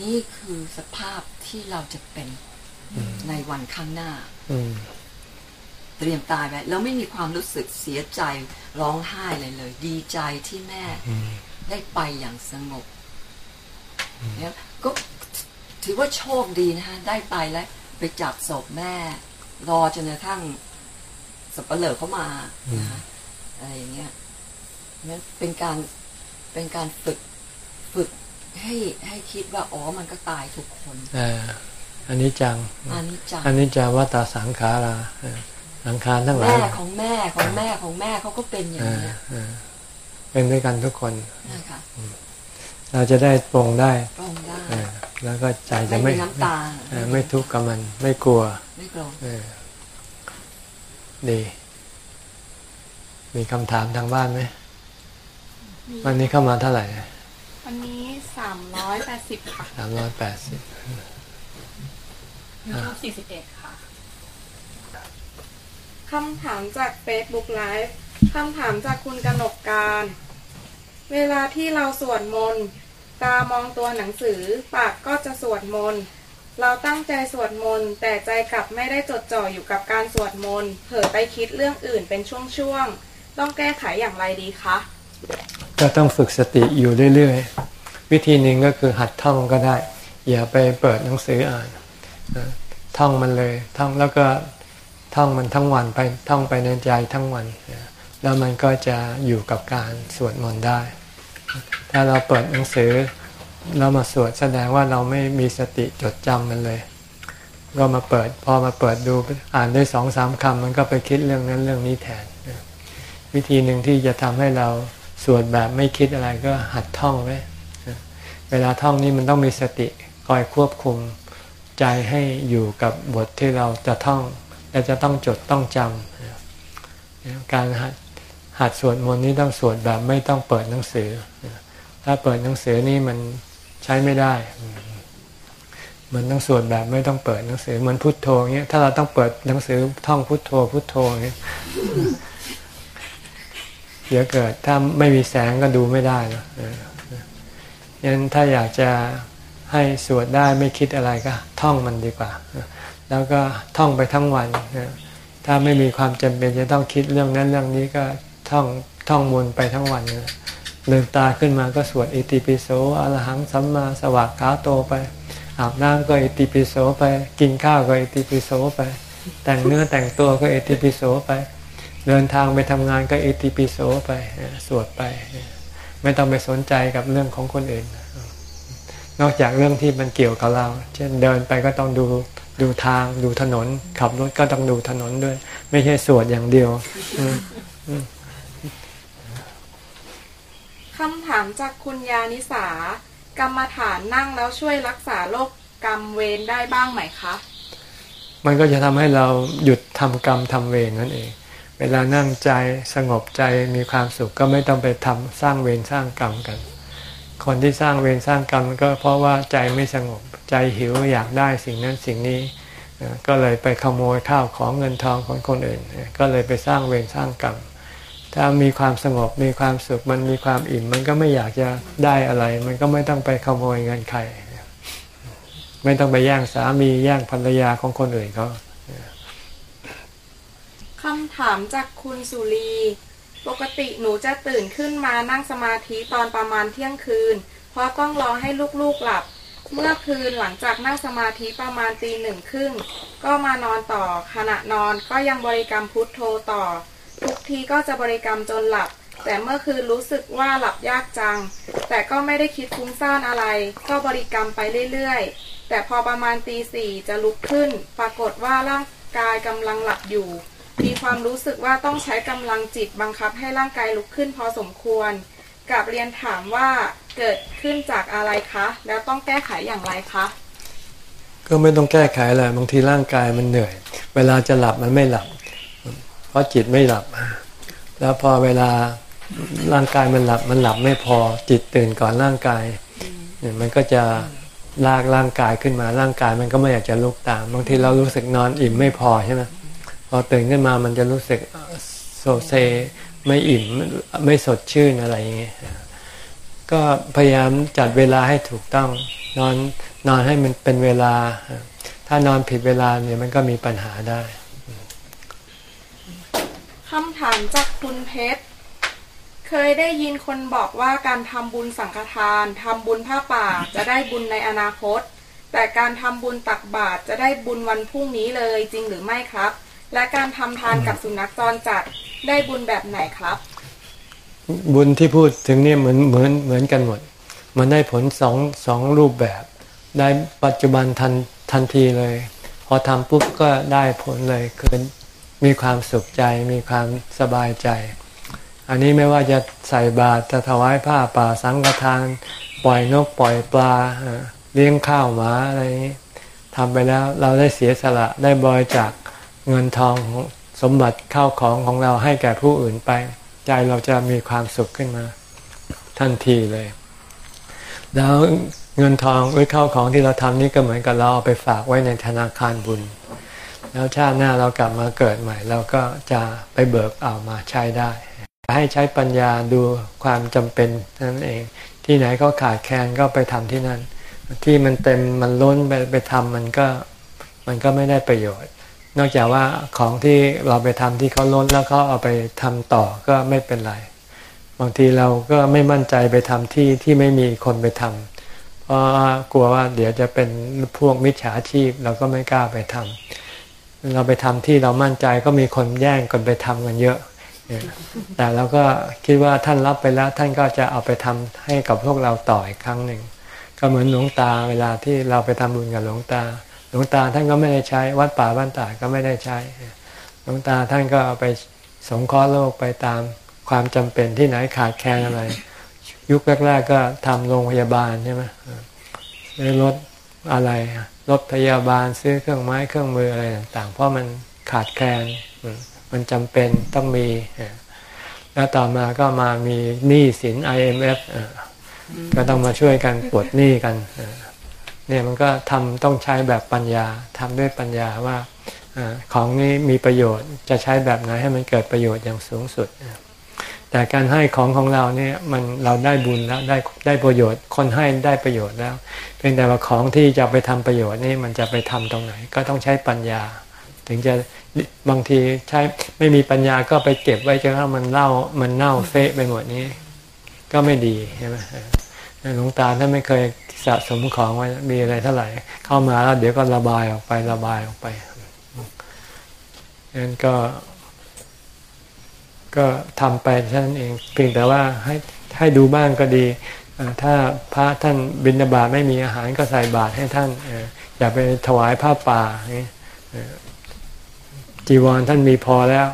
นี่คือสภาพที่เราจะเป็นในวันข้างหน้าอืมเตรียมตายไว้แล้วไม่มีความรู้สึกเสียใจร้องไห้เลยเลย ดีใจที่แม่อืมได้ไปอย่างสงบเนี่ยก็ถือว่าโชคดีนะฮะได้ไปแล้ว ไปจับศพแม่ รอจนกระทั่ง สับเปลือเขามานะฮะอะไรอย่างเงี้ยนั้นเป็นการเป็นการฝึกฝึกให้ให้คิดว่าอ๋อมันก็ตายทุกคนเอ่ออันนี้จังอันนี้จังอันนี้จาวัตาสังขาราเออสังขารทั้งหลายแม่ของแม่ของแม่ของแม่เขาก็เป็นอย่าเองอนี้ยเออเป็นด้วยกันทุกคนนะคะเราจะได้ปรงได้ปรงได้เออแล้วก็ใจจะไม่ไม่มีน้ำตาเออไม่ทุกข์กับมัน ไม่กลัวไม่โกรธเออ ดี มีคำถามทางบ้านไหม วันนี้เข้ามาเท่าไหร่ วันนี้สามร้อยแปดสิบค่ะสามร้อยแปดสิบยูทูบสี่สิบเอ็ดค่ะ คำถามจาก Facebook Live คำถามจากคุณกนกการ เวลาที่เราสวดมนต์ ตามองตัวหนังสือ ปากก็จะสวดมนต์ เราตั้งใจสวดมนต์แต่ใจกลับไม่ได้จดจ่ออยู่กับการสวดมนต์เผลอไปคิดเรื่องอื่นเป็นช่วงๆ ต้องแก้ไขอย่างไรดีคะ ก็ต้องฝึกสติอยู่เรื่อยๆ วิธีหนึ่งก็คือหัดท่องก็ได้ อย่าไปเปิดหนังสืออ่านท่องมันเลยท่องแล้วก็ท่องมันทั้งวันไปท่องไปในใจทั้งวัน แล้วมันก็จะอยู่กับการสวดมนต์ได้ ถ้าเราเปิดหนังสือ เรามาสวดแสดงว่าเราไม่มีสติจดจำมันเลย ก็มาเปิด พอมาเปิดดูอ่านได้สองสามคำมันก็ไปคิดเรื่องนั้นเรื่องนี้แทน วิธีหนึ่งที่จะทำให้เราสวดแบบไม่คิดอะไรก็หัดท่องไว้เวลาท่องนี้มันต้องมีสติคอยควบคุมใจให้อยู่กับบทที่เราจะท่อง และจะต้องจดต้องจำการหัดหัดสวดมนต์นี้ต้องสวดแบบไม่ต้องเปิดหนังสือ ถ้าเปิดหนังสือนี่มัน ใช้ไม่ได้มันต้องสวดแบบไม่ต้องเปิดหนังสือเหมือนพุทโธเงี้ยถ้าเราต้องเปิดหนังสือท่องพุทโธ พุทโธเงี้ยเดี๋ยวเกิดถ้าไม่มีแสงก็ดูไม่ได้นะเออยันถ้าอยากจะให้สวดได้ไม่คิดอะไรก็ ท่องมันดีกว่า แล้วก็ท่องไปทั้งวันถ้าไม่มีความจำเป็นจะต้องคิดเรื่องนั้นเรื่องนี้ก็ท่องท่องมนไปทั้งวัน ลืมตาขึ้นมาก็สวดอิติปิโสอรหังสัมมาสวากขาโตไป อาบน้ำก็อิติปิโสไป กินข้าวก็อิติปิโสไป แต่งเนื้อแต่งตัวก็อิติปิโสไป เดินทางไปทำงานก็อิติปิโสไปสวดไป ไม่ต้องไปสนใจกับเรื่องของคนอื่น นอกจากเรื่องที่มันเกี่ยวกับเรา เช่นเดินไปก็ต้องดูดูทางดูถนน ขับรถก็ต้องดูถนนด้วย ไม่ใช่สวดอย่างเดียว คำถามจากคุณยานิสากรรมฐานนั่งแล้วช่วยรักษาโรคกรรมเวรได้บ้างไหมคะ มันก็จะทำให้เราหยุดทำกรรมทำเวรนั่นเอง เวลานั่งใจสงบใจมีความสุขก็ไม่ต้องไปทำสร้างเวรสร้างกรรมกัน คนที่สร้างเวรสร้างกรรมก็เพราะว่าใจไม่สงบใจหิวอยากได้สิ่งนั้นสิ่งนี้ ก็เลยไปขโมยข้าวของเงินทองของคนอื่น ก็เลยไปสร้างเวรสร้างกรรม ถ้ามีความสงบมีความสุขมันมีความอิ่ม มันก็ไม่อยากจะได้อะไร มันก็ไม่ต้องไปขโมยเงินใครไม่ต้องไปแย่งสามีแย่งภรรยาของคนอื่นเขาคำถามจากคุณสุรี ปกติหนูจะตื่นขึ้นมานั่งสมาธิตอนประมาณเที่ยงคืน เพราะต้องรอให้ลูกๆหลับ เมื่อคืนหลังจากนั่งสมาธิประมาณตีหนึ่งครึ่ง ก็มานอนต่อขณะนอนก็ยังบริกรรมพุทโธต่อ ทุกทีก็จะบริกรรมจนหลับ แต่เมื่อคืนรู้สึกว่าหลับยากจัง แต่ก็ไม่ได้คิดฟุ้งซ่านอะไร ก็บริกรรมไปเรื่อยๆ แต่พอประมาณตีสี่จะลุกขึ้น ปรากฏว่าร่างกายกำลังหลับอยู่ มีความรู้สึกว่าต้องใช้กำลังจิตบังคับให้ร่างกายลุกขึ้นพอสมควรกับเรียนถามว่าเกิดขึ้นจากอะไรคะ แล้วต้องแก้ไขอย่างไรคะ ก็ไม่ต้องแก้ไขอะไรบางทีร่างกายมันเหนื่อย เวลาจะหลับมันไม่หลับ ราะจิตไม่หลับ แล้วพอเวลาร่างกายมันหลับมันหลับไม่พอจิตตื่นก่อนร่างกายเนี่ยมันก็จะลากร่างกายขึ้นมาร่างกายมันก็ไม่อยากจะลุกตามบางทีเรารู้สึกนอนอิ่มไม่พอใช่ไหมพอตื่นขึ้นมามันจะรู้สึกโซเซไม่อิ่มไม่สดชื่นอะไรอย่างเงี้ยก็พยายามจัดเวลาให้ถูกต้องนอนนอนให้มันเป็นเวลา ถ้านอนผิดเวลาเนี่ยมันก็มีปัญหาได้ คำถามจากคุณเพชร เคยได้ยินคนบอกว่าการทำบุญสังฆทานทำบุญผ้าป่าจะได้บุญในอนาคต แต่การทำบุญตักบาตรจะได้บุญวันพรุ่งนี้เลยจริงหรือไม่ครับ และการทำทานกับสุนัขจรจัดได้บุญแบบไหนครับ บุญที่พูดถึงนี่เหมือนเหมือนเหมือนกันหมด มันได้ผลสองสองรูปแบบ ได้ปัจจุบันทันทันทีเลย พอทำปุ๊บก็ได้ผลเลยคือ มีความสุขใจมีความสบายใจ อันนี้ไม่ว่าจะใส่บาตรจะถวายผ้าป่าสังฆทาน ปล่อยนกปล่อยปลาเลี้ยงข้าวหมาอะไรนี้ทำไปแล้วเราได้เสียสละได้บริจาคเงินทองสมบัติข้าวของของเราให้แก่ผู้อื่นไป ใจเราจะมีความสุขขึ้นมา ทันทีเลย แล้วเงินทองหรือข้าวของที่เราทำนี่ก็เหมือนกับเราเอาไปฝากไว้ในธนาคารบุญ แล้วชาติหน้าเรากลับมาเกิดใหม่ เราก็จะไปเบิกเอามาใช้ได้ ให้ใช้ปัญญาดูความจำเป็นนั่นเอง ที่ไหนเขาขาดแคลนก็ไปทำที่นั่น ที่มันเต็มมันล้นไปไปทำมันก็มันก็ไม่ได้ประโยชน์ นอกจากว่าของที่เราไปทำที่เขาล้นแล้วเขาเอาไปทำต่อก็ไม่เป็นไรบางทีเราก็ไม่มั่นใจไปทำที่ที่ไม่มีคนไปทำเพราะกลัวว่าเดี๋ยวจะเป็นพวกมิจฉาชีพเราก็ไม่กล้าไปทำ เราไปทำที่เรามั่นใจก็มีคนแย่งกันไปทำกันเยอะ แต่เราก็คิดว่าท่านรับไปแล้วท่านก็จะเอาไปทำให้กับพวกเราต่ออีกครั้งหนึ่ง ก็เหมือนหลวงตาเวลาที่เราไปทำบุญกับหลวงตา หลวงตาท่านก็ไม่ได้ใช้วัดป่าบ้านตาก็ไม่ได้ใช้ หลวงตาท่านก็เอาไปสงเคราะห์โลกไปตามความจำเป็นที่ไหนขาดแคลนอะไร ยุคแรกๆก็ทำโรงพยาบาลใช่ไหมรถ อะไร รถพยาบาลซื้อเครื่องไม้เครื่องมืออะไรต่างๆ เพราะมันขาดแคลนมันจำเป็นต้องมี แล้วต่อมาก็มามีหนี้สิน IMF ก็ต้องมาช่วยกันปลดหนี้กันเนี่ยมันก็ทำต้องใช้แบบปัญญาทำด้วยปัญญาว่าของนี้มีประโยชน์จะใช้แบบไหนให้มันเกิดประโยชน์อย่างสูงสุด แต่การให้ของของเราเนี่ยมันเราได้บุญแล้วได้ได้ประโยชน์ คนให้ได้ประโยชน์แล้ว เพียงแต่ว่าของที่จะไปทำประโยชน์นี่มันจะไปทำตรงไหน ก็ต้องใช้ปัญญา ถึงจะบางทีใช้ไม่มีปัญญาก็ไปเก็บไว้จนกระทั่งมันเน่ามันเน่าเฟะไปหมดนี้ ก็ไม่ดีใช่ไหมหลวงตาท่านไม่เคยสะสมของไว้มีอะไรเท่าไหร่ เข้ามาแล้วเดี๋ยวก็ระบายออกไประบายออกไปงั้นก็ ก็ทำไปเท่านั้นเอง เพียงแต่ว่าให้ให้ดูบ้างก็ดี ถ้าพระท่านบิณฑบาตไม่มีอาหารก็ใส่บาตรให้ท่าน อย่าไปถวายผ้าป่าจีวรท่านมีพอแล้ว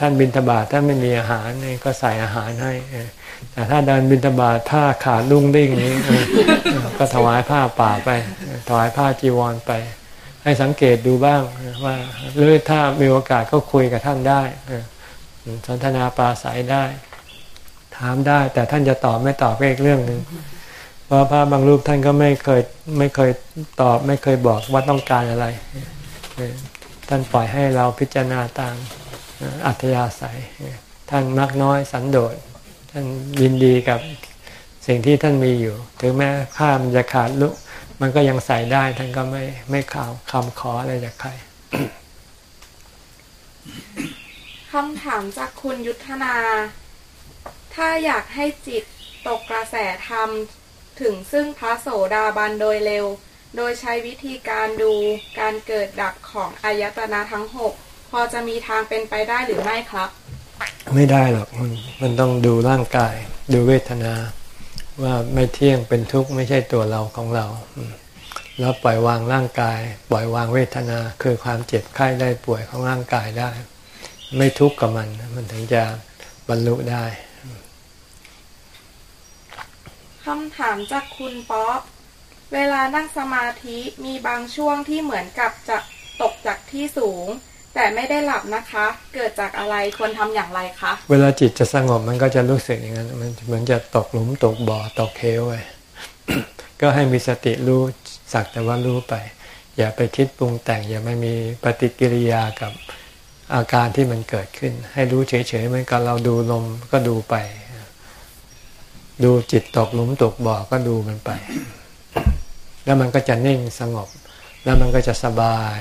ท่านบิณฑบาตท่านไม่มีอาหารก็ใส่อาหารให้แต่ถ้าเดินบิณฑบาตผ้าขาดลุ่งดิ่งนี้ก็ถวายผ้าป่าไป ถวายผ้าจีวรไป ให้สังเกตดูบ้างว่าหรือถ้ามีโอกาสก็คุยกับท่านได้ สนทนาปราศัยได้ ถามได้ แต่ท่านจะตอบไม่ตอบก็อีกเรื่องหนึ่งเพราะพระบางรูปท่านก็ไม่เคยไม่เคยตอบ ไม่เคยบอกว่าต้องการอะไร ท่านปล่อยให้เราพิจารณาตามอัธยาศัย ท่านมักน้อยสันโดษท่านยินดีกับสิ่งที่ท่านมีอยู่ ถึงแม้ข้ามันจะขาดลุกมันก็ยังใส่ได้ท่านก็ไม่ไม่ข่าวคำขออะไรจากใครำถามจากคุณยุทธนา ถ้าอยากให้จิตตกกระแสธรรม ถึงซึ่งพระโสดาบันโดยเร็ว โดยใช้วิธีการดูการเกิดดับของอายตนะทั้งหกพอจะมีทางเป็นไปได้หรือไม่ครับ ไม่ได้หรอกมันมันต้องดูร่างกาย ดูเวทนา ว่าไม่เที่ยงเป็นทุกข์ไม่ใช่ตัวเราของเรา แล้วปล่อยวางร่างกาย ปล่อยวางเวทนาคือความเจ็บไข้ได้ป่วยของร่างกายได้ ไม่ทุกข์กับมัน มันถึงจะบรรลุได้คำถามจากคุณป๊อปเวลานั่งสมาธิมีบางช่วงที่เหมือนกับจะตกจากที่สูง แต่ไม่ได้หลับนะคะ เกิดจากอะไรควรทำอย่างไรคะ เวลาจิตจะสงบมันก็จะรู้สึกอย่างนั้นมันเหมือนจะตกหลุมตกบ่อตกเควไปก็ให้มีสติรู้สักแต่ว่ารู้ไป อย่าไปคิดปรุงแต่ง อย่าไม่มีปฏิกิริยากับ อาการที่มันเกิดขึ้น ให้รู้เฉยๆเหมือนกับเราดูลมก็ดูไป ดูจิตตกหลุมตกบ่อก็ดูมันไป แล้วมันก็จะนิ่งสงบ แล้วมันก็จะสบาย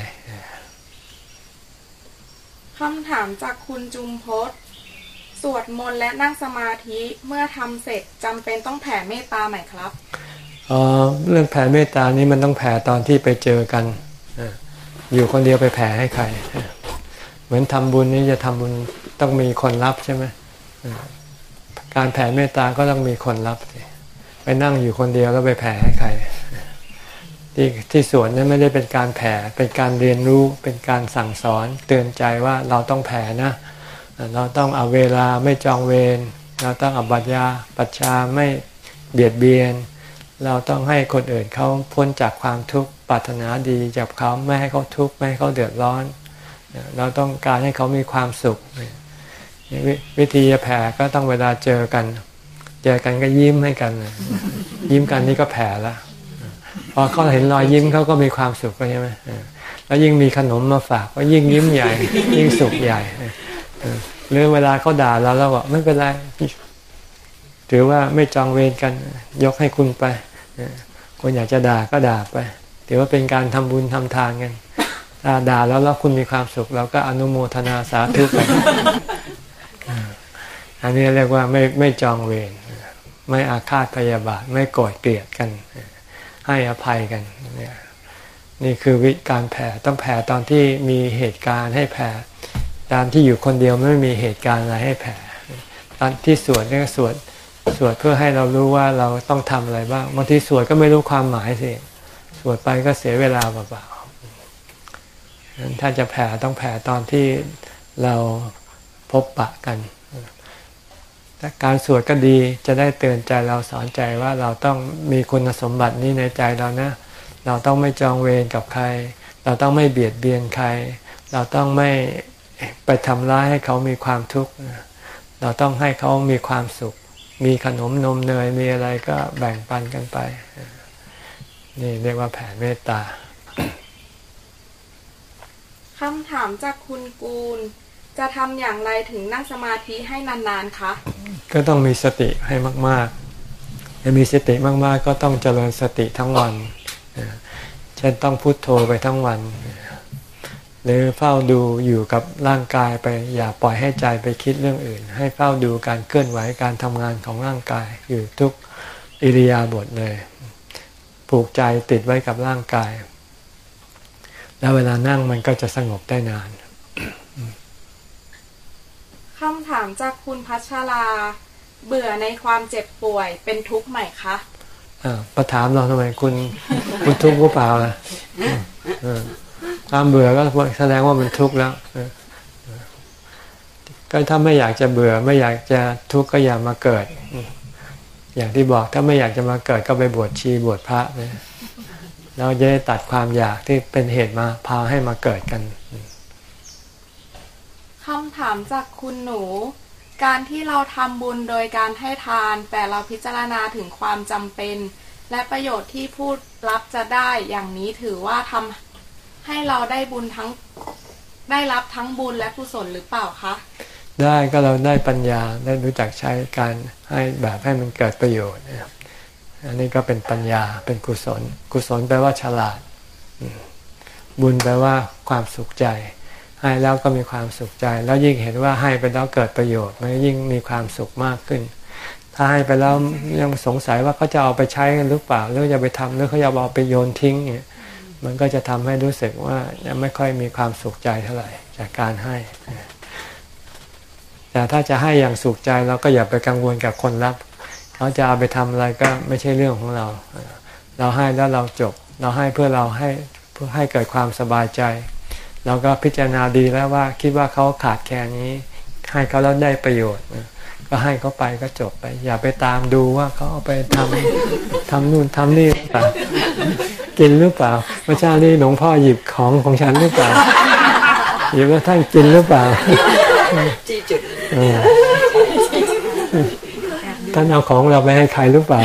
คำถามจากคุณจุมพศสวดมนต์และนั่งสมาธิเมื่อทำเสร็จจำเป็นต้องแผ่เมตตาไหมครับอ๋อเรื่องแผ่เมตตานี้มันต้องแผ่ตอนที่ไปเจอกัน อยู่คนเดียวไปแผ่ให้ใคร เหมือนทำบุญนี่จะทำบุญต้องมีคนรับใช่ไหมการแผ่เมตตาก็ต้องมีคนรับไปนั่งอยู่คนเดียวแล้วไปแผ่ให้ใคร ที่ที่สวนนั้นไม่ได้เป็นการแผ่เป็นการเรียนรู้เป็นการสั่งสอน เตือนใจว่าเราต้องแผ่นะเราต้องเอาเวลาไม่จองเวรเราต้องอบัญญาปัชชาไม่เบียดเบียน เราต้องให้คนอื่นเขาพ้นจากความทุกข์ปรารถนาดีจากเขาไม่ให้เขาทุกข์ไม่ให้เขาเดือดร้อน เราต้องการให้เขามีความสุข วิธีแผ่ก็ต้องเวลาเจอกัน เจอกันก็ยิ้มให้กัน ยิ้มกันนี่ก็แผ่แล้วพอเขาเห็นรอยยิ้มเขาก็มีความสุขใช่ไหมแล้วยิ่งมีขนมมาฝากก็ยิ่งยิ้มใหญ่ ยิ่งสุขใหญ่หรือเวลาเขาด่าเราเราบอกไม่เป็นไรถือว่าไม่จองเวรกันยกให้คุณไปคนอยากจะด่าก็ด่าไป ถือว่าเป็นการทำบุญทำทานกัน ด่าแล้วแล้วคุณมีความสุขเราก็อนุโมทนาสาธุไปอันนี้เรียกว่าไม่ไม่จองเวรไม่อาฆาตพยาบาท ไม่โกรธเกลียดกัน ให้อภัยกันเนี่ยนี่คือวิการแผ่ต้องแผ่ตอนที่มีเหตุการณ์ให้แผ่ตามที่อยู่คนเดียวไม่มีเหตุการณ์อะไรให้แผ่ตอนที่สวดเนี่ยสวดสวดเพื่อให้เรารู้ว่าเราต้องทำอะไรบ้างบางทีสวดก็ไม่รู้ความหมายสิสวดไปก็เสียเวลาเปล่าๆ ถ้าจะแผ่ต้องแผ่ตอนที่เราพบปะกันการสวดก็ดีจะได้เตือนใจเราสอนใจว่าเราต้องมีคุณสมบัตินี้ในใจเรานะ เราต้องไม่จองเวรกับใคร เราต้องไม่เบียดเบียนใคร เราต้องไม่ไปทำร้ายให้เขามีความทุกข์เราต้องให้เขามีความสุข มีขนมนมเนยมีอะไรก็แบ่งปันกันไป นี่เรียกว่าแผ่เมตตา คำถามจากคุณกูล จะทำอย่างไรถึงนั่งสมาธิให้นานๆคะ ก็ต้องมีสติให้มากๆจะมีสติมากๆ ก็ต้องเจริญสติทั้งวันเช่นต้องพุโทโธไปทั้งวัน หรือเฝ้าดูอยู่กับร่างกายไป อย่าปล่อยให้ใจไปคิดเรื่องอื่น ให้เฝ้าดูการเคลื่อนไหวการทำงานของร่างกายอยู่ทุกอิริยาบถเลย ผูกใจติดไว้กับร่างกาย แล้วเวลานั่งมันก็จะสงบได้นานคำถามจากคุณพัชรา เบื่อในความเจ็บป่วยเป็นทุกข์ไหมคะอ่าประถามเราทำไมคุณคุณทุกข์หรือเปล่าล่ะเออความเบื่อก็แสดงว่ามันทุกข์แล้วเออก็ถ้าไม่อยากจะเบื่อไม่อยากจะทุกข์ก็อย่ามาเกิด อย่างที่บอกถ้าไม่อยากจะมาเกิดก็ไปบวชชีบวชพระนะ เราจะได้ตัดความอยากที่เป็นเหตุมาพาให้มาเกิดกันคำถามจากคุณหนู การที่เราทำบุญโดยการให้ทาน แต่เราพิจารณาถึงความจำเป็น และประโยชน์ที่ผู้รับจะได้อย่างนี้ถือว่าทำให้เราได้บุญทั้งได้รับทั้งบุญและกุศลหรือเปล่าคะได้ก็เราได้ปัญญาได้รู้จักใช้การให้แบบให้มันเกิดประโยชน์นะครับ อันนี้ก็เป็นปัญญาเป็นกุศล กุศลแปลว่าฉลาด บุญแปลว่าความสุขใจ ให้แล้วก็มีความสุขใจ แล้วยิ่งเห็นว่าให้ไปแล้วเกิดประโยชน์มันยิ่งมีความสุขมากขึ้น ถ้าให้ไปแล้วยังสงสัยว่าเขาจะเอาไปใช้หรือเปล่าหรือจะไปทำหรือเขาจะเอาไปโยนทิ้งเนี่ยมันก็จะทำให้รู้สึกว่ายังไม่ค่อยมีความสุขใจเท่าไหร่จากการให้ แต่ถ้าจะให้อย่างสุขใจเราก็อย่าไปกังวลกับคนรับ เขาจะเอาไปทำอะไรก็ไม่ใช่เรื่องของเรา เราให้แล้วเราจบ เราให้เพื่อเราให้เพื่อให้เกิดความสบายใจ เราก็พิจารณาดีแล้วว่าคิดว่าเขาขาดแคลนนี้ ให้เขาแล้วได้ประโยชน์ก็ให้เขาไปก็จบไป อย่าไปตามดูว่าเขาเอาไปทำทำนู่นทำนี่หรือเปล่ากินหรือเปล่าเมื่อเช้านี้หลวงพ่อหยิบของของฉันหรือเปล่าหยิบแล้วท่านกินหรือเปล่าที่จุดเออ ท่านเอาของเราไปให้ใครหรือเปล่า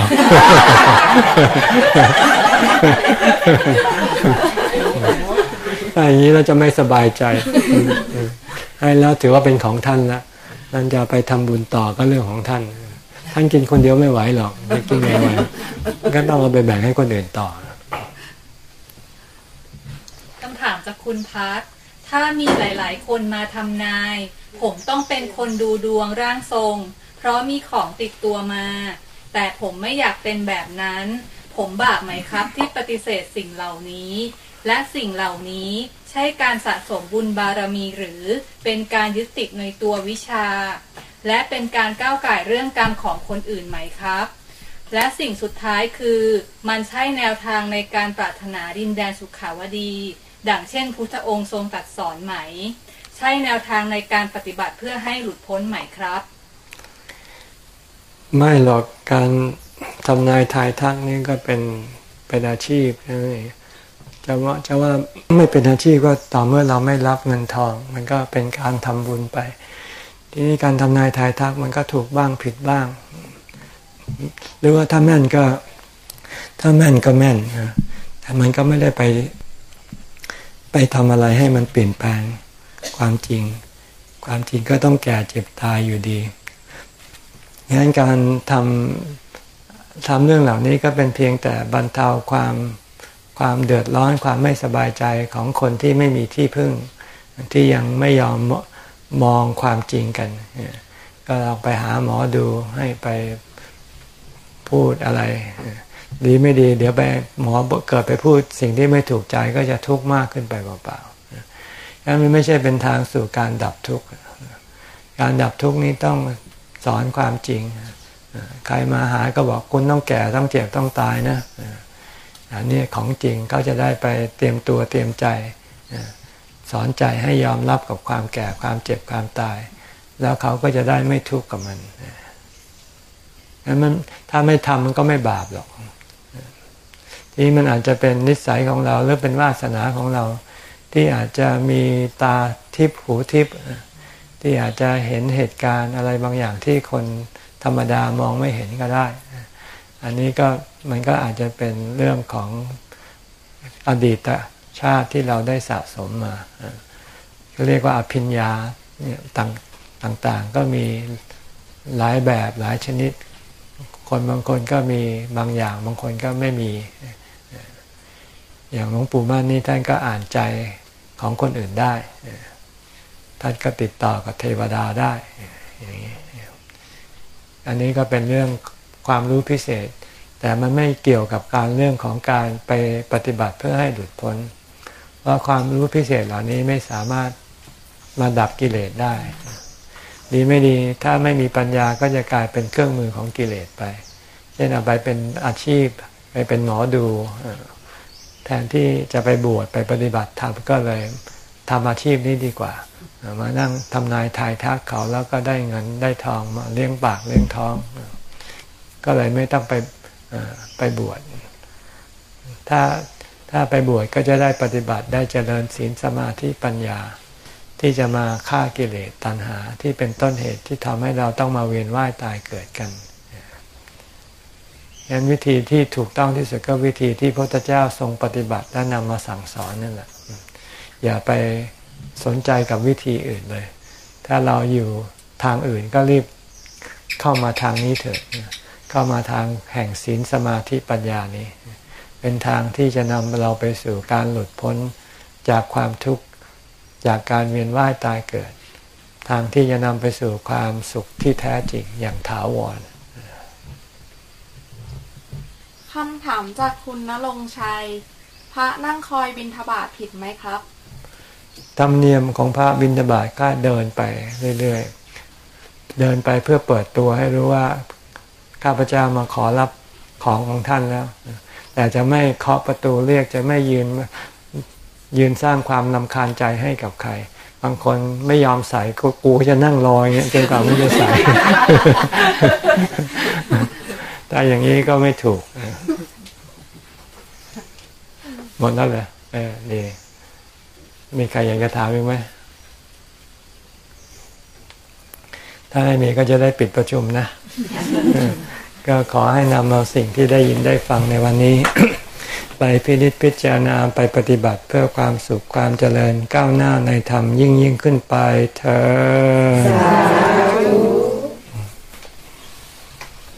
อย่างนี้เราจะไม่สบายใจให้แล้วถือว่าเป็นของท่านละท่านจะไปทำบุญต่อก็เรื่องของท่าน ท่านกินคนเดียวไม่ไหวหรอกไม่กินไม่ไหวก็ต้องเอาไปแบ่งให้คนอื่นต่อคำถามจากคุณพัทถ้ามีหลาย ๆ คนมาทำนาย ผมต้องเป็นคนดูดวงร่างทรง เพราะมีของติดตัวมา แต่ผมไม่อยากเป็นแบบนั้น ผมบาปไหมครับที่ปฏิเสธสิ่งเหล่านี้ และสิ่งเหล่านี้ใช่การสะสมบุญบารมีหรือเป็นการยึดติดในตัววิชา และเป็นการก้าวไก่เรื่องกรรมของคนอื่นไหมครับและสิ่งสุดท้ายคือ มันใช่แนวทางในการปรารถนาดินแดนสุขาวดี ดังเช่น พุทธองค์ทรงตรัดสอนไหม ใช่แนวทางในการปฏิบัติเพื่อให้หลุดพ้นไหมครับ ไม่หรอกการทำนายทายทักนี่ก็เป็นเป็นอาชีพนั่นเองจะว่าจะว่าไม่เป็นอาชีพก็ต่อเมื่อเราไม่รับเงินทอง มันก็เป็นการทำบุญไป ทีนี้การทำนายทายทักมันก็ถูกบ้างผิดบ้าง หรือว่าถ้าแม่นก็ถ้าแม่นก็แม่นนะแต่มันก็ไม่ได้ไป ไปทำอะไรให้มันเปลี่ยนแปลงความจริง ความจริงก็ต้องแก่เจ็บตายอยู่ดี งั้นการทำทำเรื่องเหล่านี้ก็เป็นเพียงแต่บรรเทาความความเดือดร้อนความไม่สบายใจของคนที่ไม่มีที่พึ่ง ที่ยังไม่ยอมมองความจริงกัน ก็ลองไปหาหมอดูให้ไปพูดอะไร ดีไม่ดี เดี๋ยวไปหมอเกิดไปพูดสิ่งที่ไม่ถูกใจก็จะทุกข์มากขึ้นไปเปล่าๆงั้นมันไม่ใช่เป็นทางสู่การดับทุกข์การดับทุกข์นี้ต้อง สอนความจริง ใครมาหาก็บอกคุณต้องแก่ต้องเจ็บต้องตายนะอันนี้ของจริงเขาจะได้ไปเตรียมตัวเตรียมใจ สอนใจให้ยอมรับกับความแก่ความเจ็บความตาย แล้วเขาก็จะได้ไม่ทุกข์กับมันงั้นมันถ้าไม่ทำมันก็ไม่บาปหรอกที่มันอาจจะเป็นนิสัยของเราหรือเป็นวาสนาของเรา ที่อาจจะมีตาทิพหูทิพ ที่อาจจะเห็นเหตุการณ์อะไรบางอย่างที่คนธรรมดามองไม่เห็นก็ได้ อันนี้ก็มันก็อาจจะเป็นเรื่องของอดีตชาติที่เราได้สะสมมาเรียกว่าอภิญญาเนี่ยต่างต่างๆก็มีหลายแบบหลายชนิด คนบางคนก็มีบางอย่าง บางคนก็ไม่มี อย่างหลวงปู่มั่นนี่ท่านก็อ่านใจของคนอื่นได้ ท่านก็ติดต่อกับเทวดาได้อย่างนี้อันนี้ก็เป็นเรื่องความรู้พิเศษ แต่มันไม่เกี่ยวกับการเรื่องของการไปปฏิบัติเพื่อให้หลุดพ้นว่าความรู้พิเศษเหล่านี้ไม่สามารถมาดับกิเลสได้ ดีไม่ดีถ้าไม่มีปัญญาก็จะกลายเป็นเครื่องมือของกิเลสไป เช่นเอาไปเป็นอาชีพไปเป็นหมอดู แทนที่จะไปบวชไปปฏิบัติธรรมก็เลยทำอาชีพนี้ดีกว่า มานั่งทำนายทายทักเขาแล้วก็ได้เงินได้ทองมาเลี้ยงปากเลี้ยงท้อง ก็เลยไม่ต้องไปไปบวช ถ้าถ้าไปบวชก็จะได้ปฏิบัติได้เจริญศีลสมาธิปัญญา ที่จะมาฆ่ากิเลสตัณหาที่เป็นต้นเหตุที่ทำให้เราต้องมาเวียนว่ายตายเกิดกันงั้นวิธีที่ถูกต้องที่สุดก็วิธีที่พระพุทธเจ้าทรงปฏิบัติและนำมาสั่งสอนนั่นแหละ อย่าไป สนใจกับวิธีอื่นเลย ถ้าเราอยู่ทางอื่นก็รีบเข้ามาทางนี้เถิดเข้ามาทางแห่งศีลสมาธิปัญญานี้ เป็นทางที่จะนำเราไปสู่การหลุดพ้นจากความทุกข์จากการเวียนว่ายตายเกิด ทางที่จะนำไปสู่ความสุขที่แท้จริงอย่างถาวรคำถามจากคุณณรงชัย พระนั่งคอยบินทบาทผิดไหมครับ ธรรมเนียมของพระบินทบาทก็เดินไปเรื่อยๆ เดินไปเพื่อเปิดตัวให้รู้ว่าข้าพเจ้ามาขอรับของของท่านแล้ว แต่จะไม่เคาะประตูเรียกจะไม่ยืนยืนสร้างความนำคาญใจให้กับใคร บางคนไม่ยอมใส่กูกูจะนั่งรออย่างเงี้ยจนกว่าไม่จะใส่แต่อย่างนี้ก็ไม่ถูก หมดแล้วเลยเออดี มีใครอยากจะถามอีกไหม ถ้าไม่มีก็จะได้ปิดประชุมนะ ก็ขอให้นำเอาสิ่งที่ได้ยินได้ฟังในวันนี้ ไปพินิจพิจารณาไปปฏิบัติเพื่อความสุขความเจริญก้าวหน้าในธรรมยิ่งยิ่งขึ้นไปเธอ